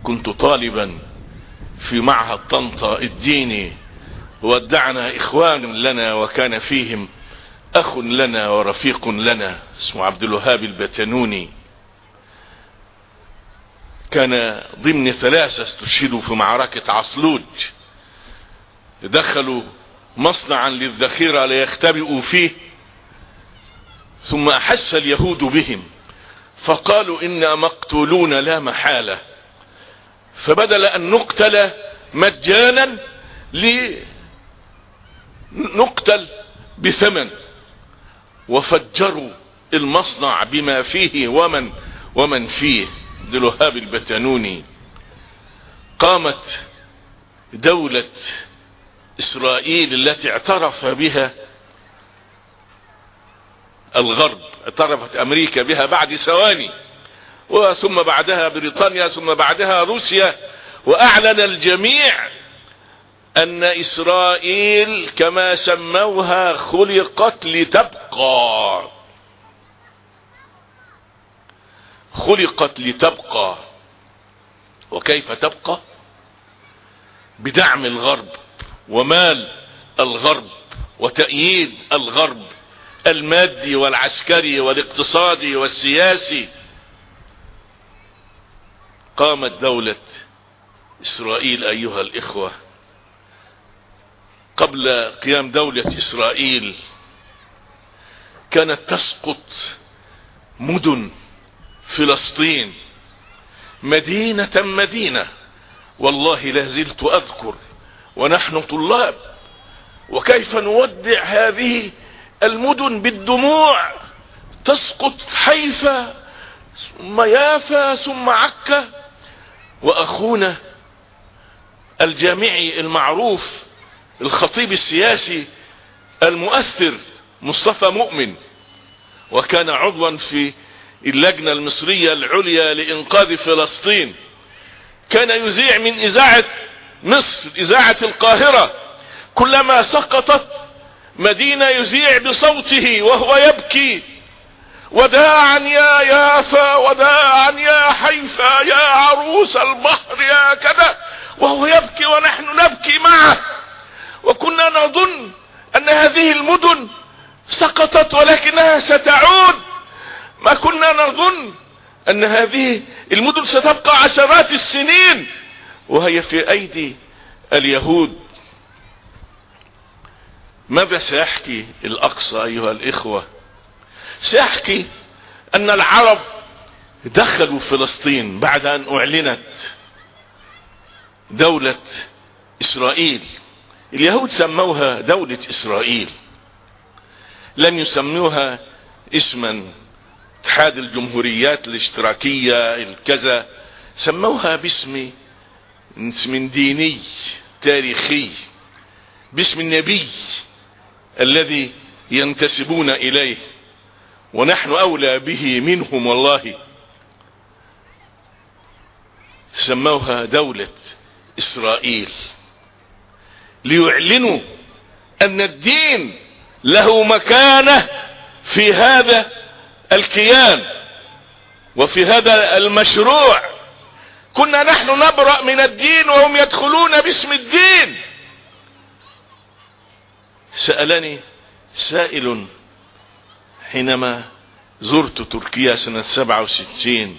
كنت طالبا في معهد طنطا الديني. ودعنا إخوان لنا وكان فيهم أخ لنا ورفيق لنا اسمه عبد الوهاب البتنوني. كان ضمن ثلاثة استشهدوا في معركة عصلوج. دخلوا مصنعا للذخيرة ليختبئوا فيه ثم أحس اليهود بهم. فقالوا أنا مقتولون لا محالة. فبدل أن نقتل مجانا لنقتل بثمن. وفجروا المصنع بما فيه ومن ومن فيه. عبد الوهاب البتنوني قامت دولة إسرائيل التي اعترف بها الغرب اعترفت أمريكا بها بعد ثواني. وثم بعدها بريطانيا ثم بعدها روسيا. وأعلن الجميع أن إسرائيل كما سموها خلقت لتبقى. خلقت لتبقى. وكيف تبقى؟ بدعم الغرب ومال الغرب وتأييد الغرب المادي والعسكري والاقتصادي والسياسي. قامت دولة إسرائيل أيها الإخوة قبل قيام دولة إسرائيل كانت تسقط مدن فلسطين مدينة مدينة. والله لا زلت أذكر ونحن طلاب وكيف نودع هذه المدن بالدموع؟ تسقط حيفا ثم يافا ثم عكا. وأخونا الجامعي المعروف الخطيب السياسي المؤثر مصطفى مؤمن وكان عضوا في اللجنة المصرية العليا لإنقاذ فلسطين. كان يذيع من إذاعة مصر إذاعة القاهرة. كلما سقطت مدينة يذيع بصوته وهو يبكي. وداعا يا يافا وداعا يا حيفا يا عروس البحر يا كذا. وهو يبكي ونحن نبكي معه. وكنا نظن أن هذه المدن سقطت ولكنها ستعود. ما كنا نظن أن هذه المدن ستبقى عشرات السنين وهي في أيدي اليهود. ماذا سيحكي الأقصى أيها الإخوة؟ سيحكي أن العرب دخلوا فلسطين بعد أن أعلنت دولة إسرائيل. اليهود سموها دولة إسرائيل. لم يسموها اسما اتحاد الجمهوريات الاشتراكية الكذا سموها باسم اسم ديني تاريخي باسم النبي الذي ينتسبون إليه ونحن أولى به منهم والله. سموها دولة إسرائيل. ليعلنوا أن الدين له مكانة في هذا الكيان وفي هذا المشروع. كنا نحن نبرأ من الدين وهم يدخلون باسم الدين. سألني سائل حينما زرت تركيا سنة سبعة وستين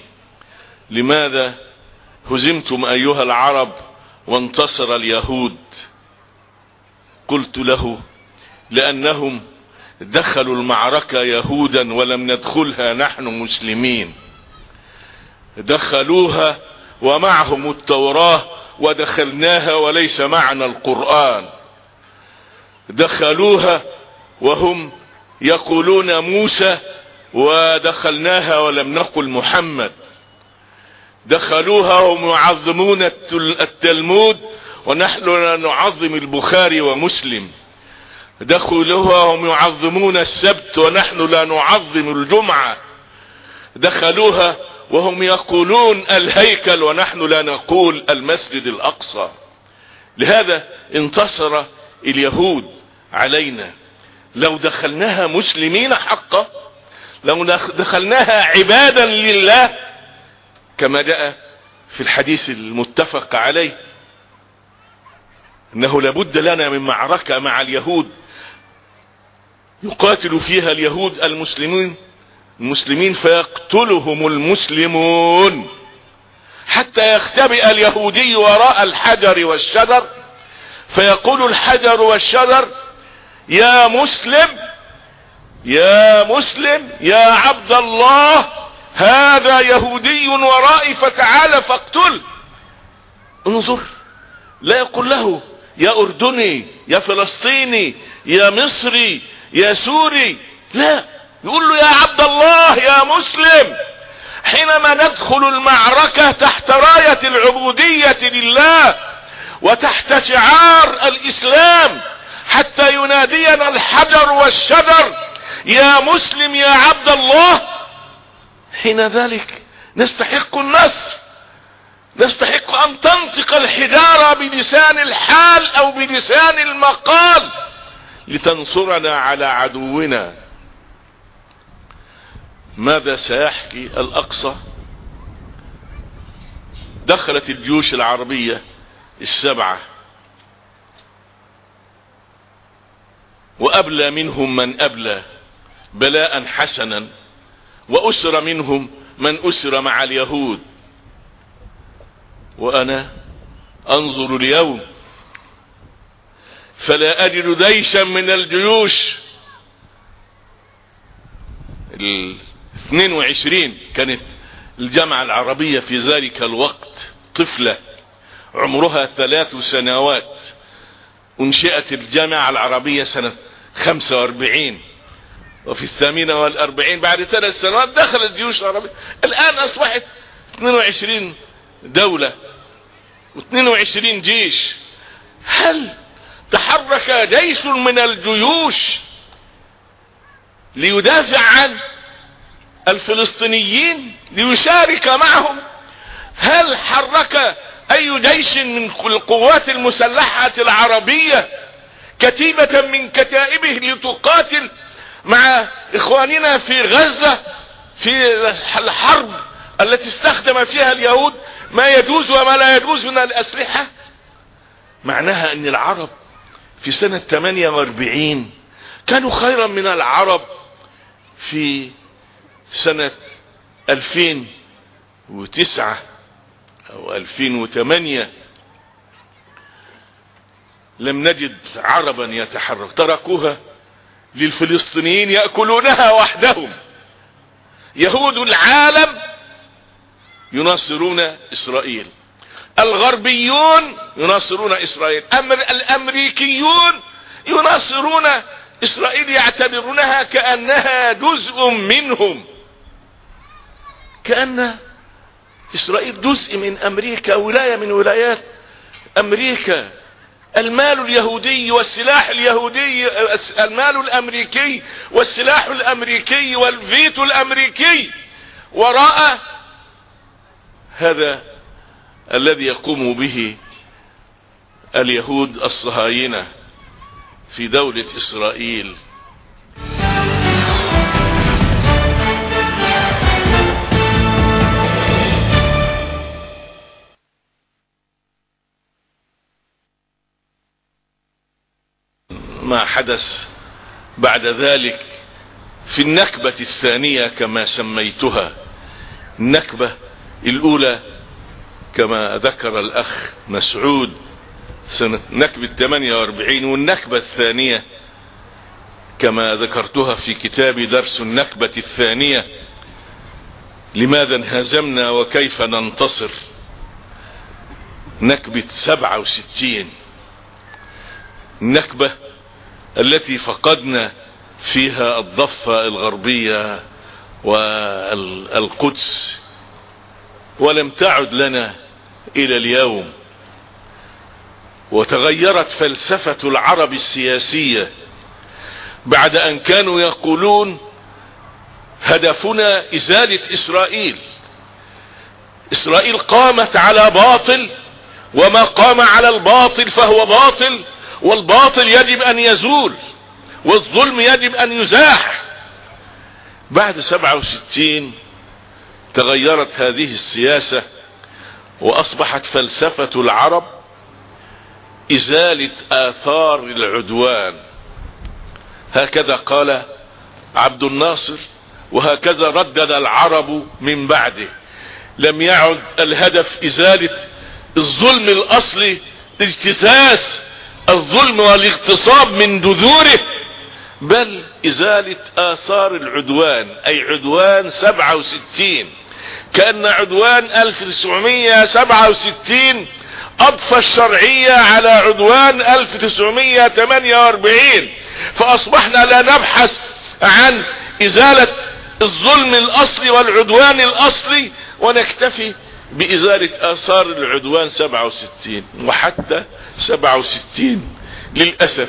لماذا هزمتم أيها العرب وانتصر اليهود؟ قلت له لأنهم دخلوا المعركة يهودا ولم ندخلها نحن مسلمين. دخلوها ومعهم التوراة ودخلناها وليس معنا القرآن. دخلوها وهم يقولون موسى ودخلناها ولم نقل محمد. دخلوها وهم يعظمون التلمود ونحن لا نعظم البخاري ومسلم. دخلوها وهم يعظمون السبت ونحن لا نعظم الجمعة. دخلوها وهم يقولون الهيكل ونحن لا نقول المسجد الأقصى. لهذا انتصر اليهود علينا. لو دخلناها مسلمين حقا لو دخلناها عبادا لله كما جاء في الحديث المتفق عليه إنه لابد لنا من معركة مع اليهود. يقاتل فيها اليهود المسلمين. المسلمين فيقتلهم المسلمون. حتى يختبئ اليهودي وراء الحجر والشجر. فيقول الحجر والشجر يا مسلم يا مسلم يا عبد الله هذا يهودي ورائي فتعال فاقتل. انظر لا يقول له يا أردني يا فلسطيني يا مصري يا سوري. لا يقول له يا عبد الله يا مسلم حينما ندخل المعركة تحت راية العبودية لله وتحت شعار الإسلام حتى ينادينا الحجر والشجر يا مسلم يا عبد الله حين ذلك نستحق النصر. نستحق أن تنطق الحجارة بلسان الحال أو بلسان المقال لتنصرنا على عدونا. ماذا سيحكي الأقصى؟ دخلت الجيوش العربية السبعة. وأبلى منهم من أبلى بلاء حسنا وأسر منهم من أسر مع اليهود. وأنا أنظر اليوم. فلا أجد جيشا من الجيوش. ال 22 كانت الجامعة العربية في ذلك الوقت طفلة. عمرها ثلاث سنوات. أنشئت الجامعة العربية سنة 45 وفي الثامنة والأربعين بعد ثلاث سنوات دخلت الجيوش العربية الآن أصبحت 22 دولة و22 جيش هل تحرك جيش من الجيوش ليدافع عن الفلسطينيين ليشارك معهم؟ هل حرك أي جيش من القوات المسلحة العربية كتيبة من كتائبه لتقاتل مع إخواننا في غزة في الحرب التي استخدم فيها اليهود ما يجوز وما لا يجوز من الأسلحة؟ معناها أن العرب في سنة 48 كانوا خيرا من العرب في سنة 2009 أو 2008 لم نجد عربا يتحرك. تركوها للفلسطينيين يأكلونها وحدهم. يهود العالم يناصرون إسرائيل. الغربيون يناصرون إسرائيل. أمر الأمريكيون يناصرون إسرائيل يعتبرونها كأنها جزء منهم. كأن إسرائيل جزء من أمريكا ولاية من ولايات أمريكا. المال اليهودي والسلاح اليهودي المال الأمريكي والسلاح الأمريكي والفيتو الأمريكي. وراء هذا الذي يقوم به اليهود الصهاينة في دولة إسرائيل. ما حدث بعد ذلك في النكبة الثانية كما سميتها. النكبة الأولى كما ذكر الأخ مسعود سنة نكبة 48 والنكبة الثانية كما ذكرتها في كتاب درس النكبة الثانية. لماذا انهزمنا وكيف ننتصر؟ نكبة 67 النكبة التي فقدنا فيها الضفة الغربية والقدس ولم تعد لنا إلى اليوم. وتغيرت فلسفة العرب السياسية. بعد أن كانوا يقولون هدفنا إزالة إسرائيل. إسرائيل قامت على باطل وما قام على الباطل فهو باطل والباطل يجب أن يزول والظلم يجب أن يزاح. بعد سبعة وستين تغيرت هذه السياسة وأصبحت فلسفة العرب إزالة آثار العدوان. هكذا قال عبد الناصر وهكذا ردد العرب من بعده. لم يعد الهدف إزالة الظلم الأصلي اجتثاث الظلم والاغتصاب من جذوره بل إزالة آثار العدوان أي عدوان 67 كأن عدوان 1967 أضفى الشرعية على عدوان 1948 فأصبحنا لا نبحث عن إزالة الظلم الأصلي والعدوان الأصلي ونكتفي بإزالة آثار العدوان 67 وحتى 67 للأسف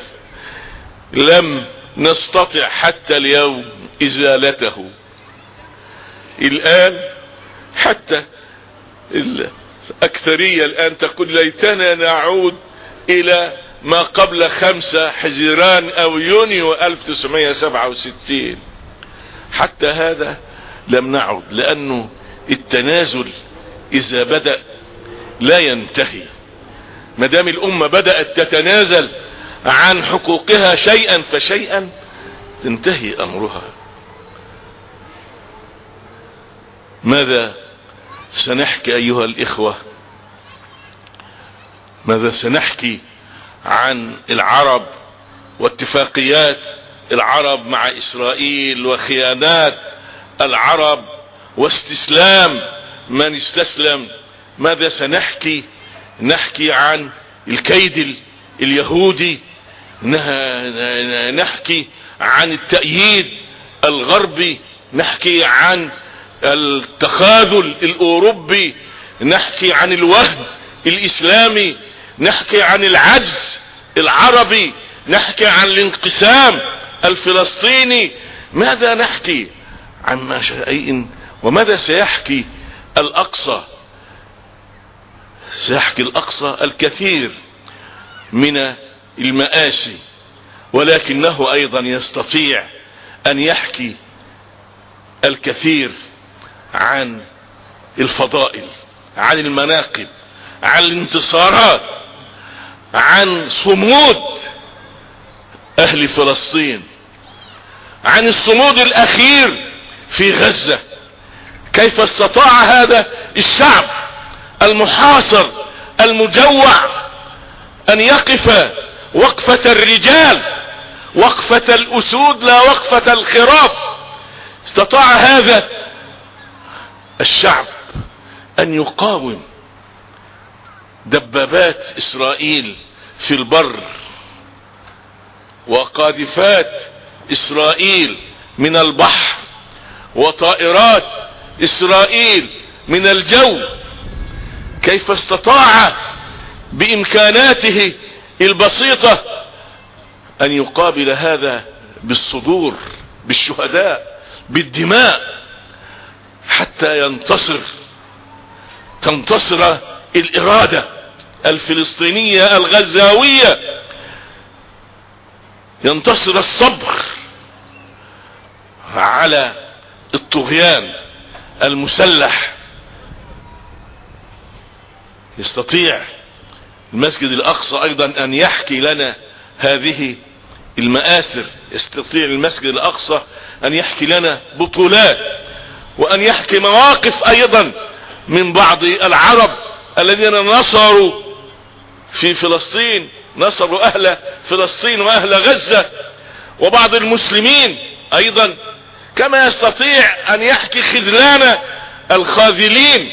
لم نستطع حتى اليوم إزالته. الآن حتى الأكثرية الآن تقول ليتنا نعود إلى ما قبل خمسة حزيران أو يونيو 1967 حتى هذا لم نعد لأنه التنازل إذا بدأ لا ينتهي. مدام الأمة بدأت تتنازل عن حقوقها شيئا فشيئا تنتهي أمرها. ماذا سنحكي أيها الإخوة. ماذا سنحكي عن العرب واتفاقيات العرب مع إسرائيل وخيانات العرب واستسلام من استسلم؟ ماذا سنحكي؟ نحكي عن الكيد اليهودي. نحكي عن التأييد الغربي. نحكي عن التخاذل الأوروبي نحكي عن الوهن الإسلامي نحكي عن العجز العربي نحكي عن الانقسام الفلسطيني. ماذا نحكي عن ما شيء وماذا سيحكي الأقصى؟ سيحكي الأقصى الكثير من المآسي ولكنه أيضا يستطيع أن يحكي الكثير عن الفضائل عن المناقب عن الانتصارات عن صمود أهل فلسطين عن الصمود الأخير في غزة. كيف استطاع هذا الشعب المحاصر المجوع أن يقف وقفة الرجال وقفة الأسود لا وقفة الخراف استطاع هذا الشعب أن يقاوم دبابات إسرائيل في البر وقاذفات إسرائيل من البحر وطائرات إسرائيل من الجو. كيف استطاع بإمكاناته البسيطة أن يقابل هذا بالصدور بالشهداء بالدماء؟ حتى ينتصر. تنتصر الإرادة الفلسطينية الغزاوية. ينتصر الصبر على الطغيان المسلح. يستطيع المسجد الأقصى أيضا أن يحكي لنا هذه المآثر يستطيع المسجد الأقصى أن يحكي لنا بطولات. وأن يحكي مواقف أيضا من بعض العرب الذين نصروا في فلسطين نصروا أهل فلسطين وأهل غزة وبعض المسلمين أيضا. كما يستطيع أن يحكي خذلان الخاذلين.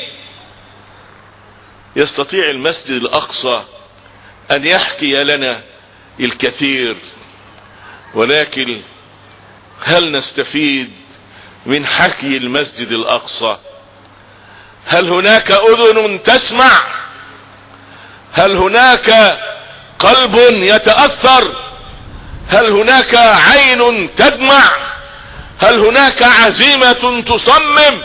يستطيع المسجد الأقصى أن يحكي لنا الكثير. ولكن هل نستفيد من حكي المسجد الأقصى. هل هناك أذن تسمع؟ هل هناك قلب يتأثر؟ هل هناك عين تدمع؟ هل هناك عزيمة تصمم؟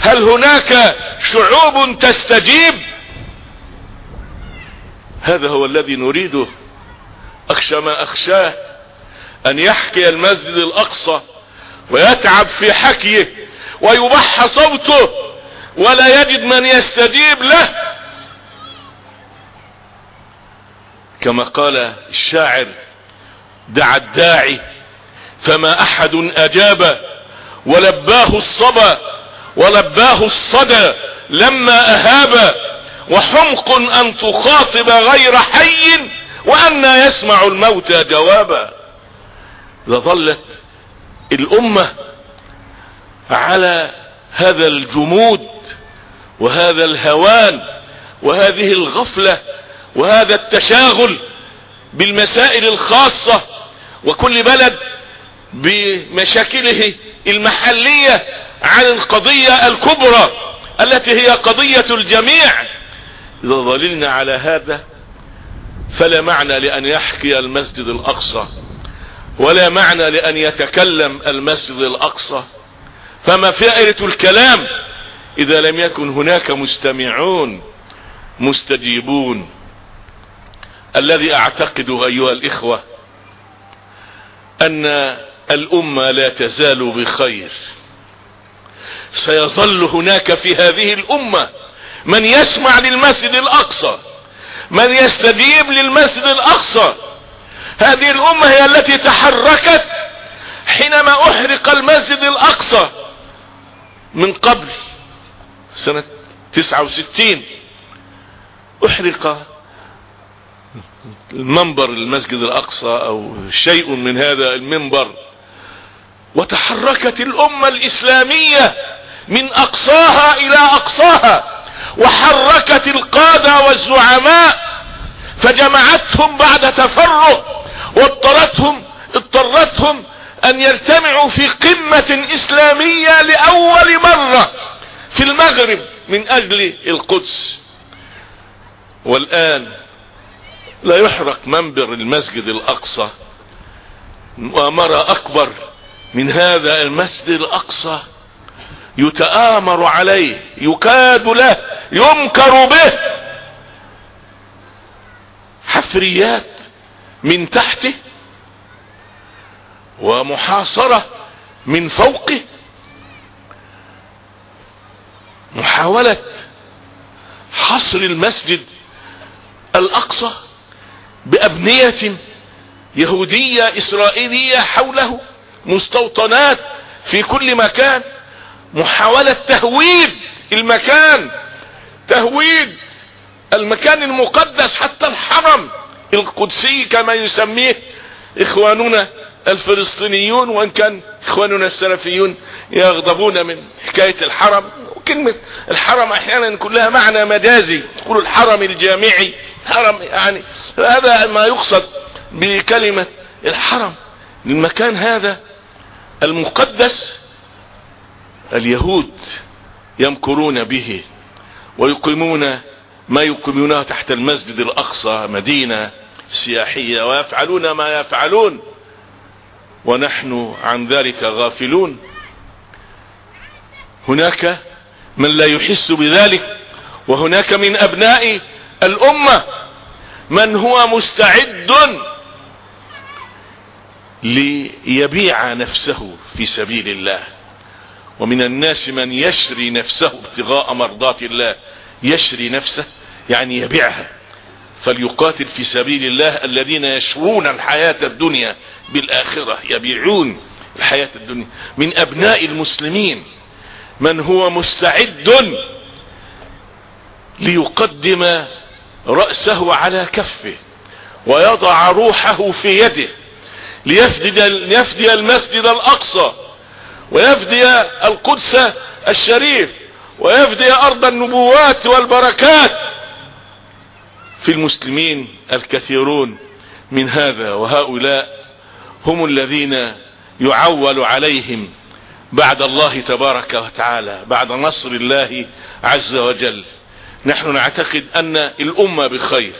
هل هناك شعوب تستجيب؟ هذا هو الذي نريده. أخشى ما أخشاه أن يحكي المسجد الأقصى. ويتعب في حكيه ويبح صوته ولا يجد من يستجيب له. كما قال الشاعر دعا الداعي فما أحد أجاب ولباه الصبا ولباه الصدى لما أهاب وحمق أن تخاطب غير حي وأن يسمع الموتى جوابا. لظلت الأمة على هذا الجمود وهذا الهوان وهذه الغفلة وهذا التشاغل بالمسائل الخاصة وكل بلد بمشاكله المحلية عن القضية الكبرى التي هي قضية الجميع. إذا ظللنا على هذا فلا معنى لأن يحكي المسجد الأقصى. ولا معنى لأن يتكلم المسجد الأقصى. فما فائرة الكلام إذا لم يكن هناك مستمعون مستجيبون. الذي أعتقد أيها الإخوة أن الأمة لا تزال بخير. سيظل هناك في هذه الأمة من يسمع للمسجد الأقصى من يستجيب للمسجد الأقصى. هذه الأمة هي التي تحركت حينما أحرق المسجد الأقصى من قبل سنة 69 أحرق المنبر المسجد الأقصى أو شيء من هذا المنبر. وتحركت الأمة الإسلامية من أقصاها إلى أقصاها. وحركت القادة والزعماء. فجمعتهم بعد تفرق. واضطرتهم اضطرتهم أن يجتمعوا في قمة إسلامية لأول مرة في المغرب من أجل القدس. والآن لا يحرق منبر المسجد الأقصى. مؤامرة أكبر من هذا المسجد الأقصى يتآمر عليه يكاد له يمكر به. حفريات من تحته ومحاصرة من فوقه محاولة حصر المسجد الأقصى بأبنية يهودية إسرائيلية حوله مستوطنات في كل مكان محاولة تهويد المكان تهويد المكان المقدس حتى الحرم. القدسي كما يسميه إخواننا الفلسطينيون وإن كان إخواننا السلفيون يغضبون من حكاية الحرم. وكلمة الحرم أحيانا كلها معنى مجازي. تقول الحرم الجامعي حرم يعني هذا ما يقصد بكلمة الحرم. المكان هذا المقدس اليهود يمكرون به ويقيمون ما يقيمونه تحت المسجد الأقصى مدينة. سياحية ويفعلون ما يفعلون. ونحن عن ذلك غافلون. هناك من لا يحس بذلك وهناك من أبناء الأمة من هو مستعد ليبيع نفسه في سبيل الله. ومن الناس من يشري نفسه ابتغاء مرضات الله. يشري نفسه يعني يبيعها. فليقاتل في سبيل الله الذين يشرون الحياة الدنيا بالآخرة يبيعون الحياة الدنيا. من أبناء المسلمين من هو مستعد ليقدم رأسه على كفه ويضع روحه في يده ليفدي, المسجد الأقصى ويفدي القدس الشريف ويفدي أرض النبوات والبركات. في المسلمين الكثيرون من هذا وهؤلاء هم الذين يعول عليهم بعد الله تبارك وتعالى بعد نصر الله عز وجل. نحن نعتقد أن الأمة بخير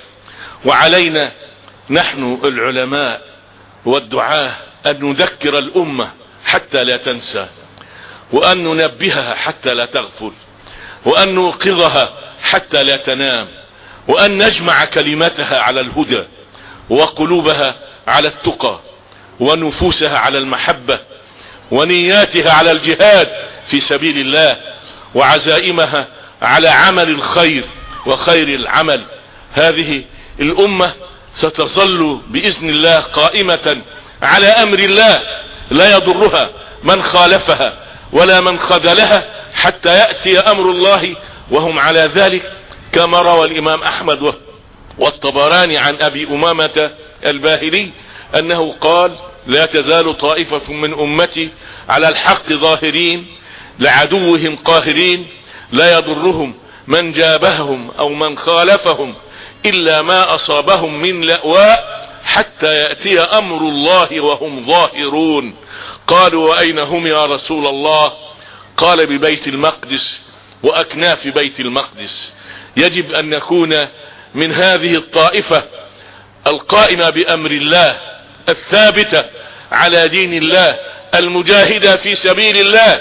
وعلينا نحن العلماء والدعاة أن نذكر الأمة حتى لا تنسى وأن ننبهها حتى لا تغفل وأن نوقظها حتى لا تنام. وأن نجمع كلمتها على الهدى وقلوبها على التقى ونفوسها على المحبة ونياتها على الجهاد في سبيل الله وعزائمها على عمل الخير وخير العمل. هذه الأمة ستظل بإذن الله قائمة على أمر الله. لا يضرها من خالفها ولا من خذلها حتى يأتي أمر الله وهم على ذلك كما روى الإمام أحمد والطبراني عن أبي أمامة الباهلي أنه قال لا تزال طائفة من أمتي على الحق ظاهرين لعدوهم قاهرين لا يضرهم من جابههم أو من خالفهم إلا ما أصابهم من لأواء حتى يأتي أمر الله وهم ظاهرون. قالوا وأين هم يا رسول الله؟ قال ببيت المقدس وأكناف بيت المقدس. يجب أن نكون من هذه الطائفة القائمة بأمر الله الثابتة على دين الله المجاهدة في سبيل الله.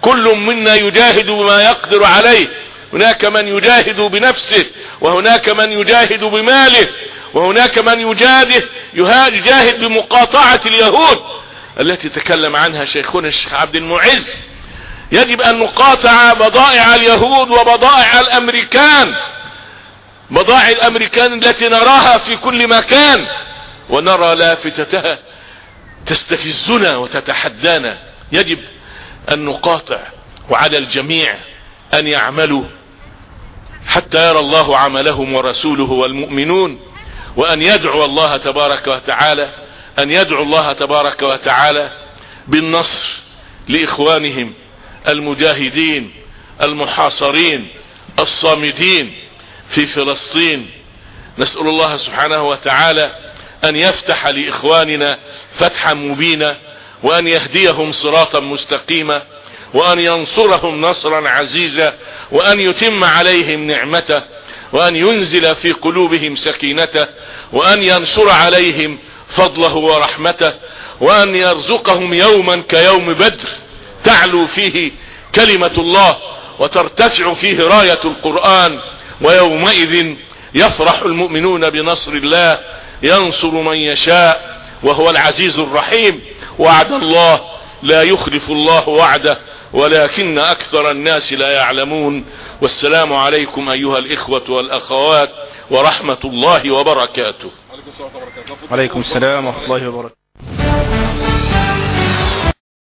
كل منا يجاهد بما يقدر عليه. هناك من يجاهد بنفسه وهناك من يجاهد بماله وهناك من يجاهد يجاهد بمقاطعة اليهود. التي تكلم عنها شيخنا الشيخ عبد المعز. يجب أن نقاطع بضائع اليهود وبضائع الأمريكان. بضائع الأمريكان التي نراها في كل مكان. ونرى لافتتها تستفزنا وتتحدانا. يجب أن نقاطع وعلى الجميع أن يعملوا حتى يرى الله عملهم ورسوله والمؤمنون. وأن يدعو الله تبارك وتعالى أن يدعو الله تبارك وتعالى بالنصر لإخوانهم المجاهدين المحاصرين الصامدين في فلسطين. نسأل الله سبحانه وتعالى أن يفتح لإخواننا فتحا مبينا وأن يهديهم صراطا مستقيما وأن ينصرهم نصرا عزيزا وأن يتم عليهم نعمته وأن ينزل في قلوبهم سكينته وأن ينصر عليهم فضله ورحمته وأن يرزقهم يوما كيوم بدر. تعلو فيه كلمة الله وترتفع فيه راية القرآن ويومئذ يفرح المؤمنون بنصر الله ينصر من يشاء وهو العزيز الرحيم. وعد الله لا يخلف الله وعده ولكن أكثر الناس لا يعلمون. والسلام عليكم أيها الإخوة والأخوات ورحمة الله وبركاته. عليكم السلام ورحمة الله وبركاته.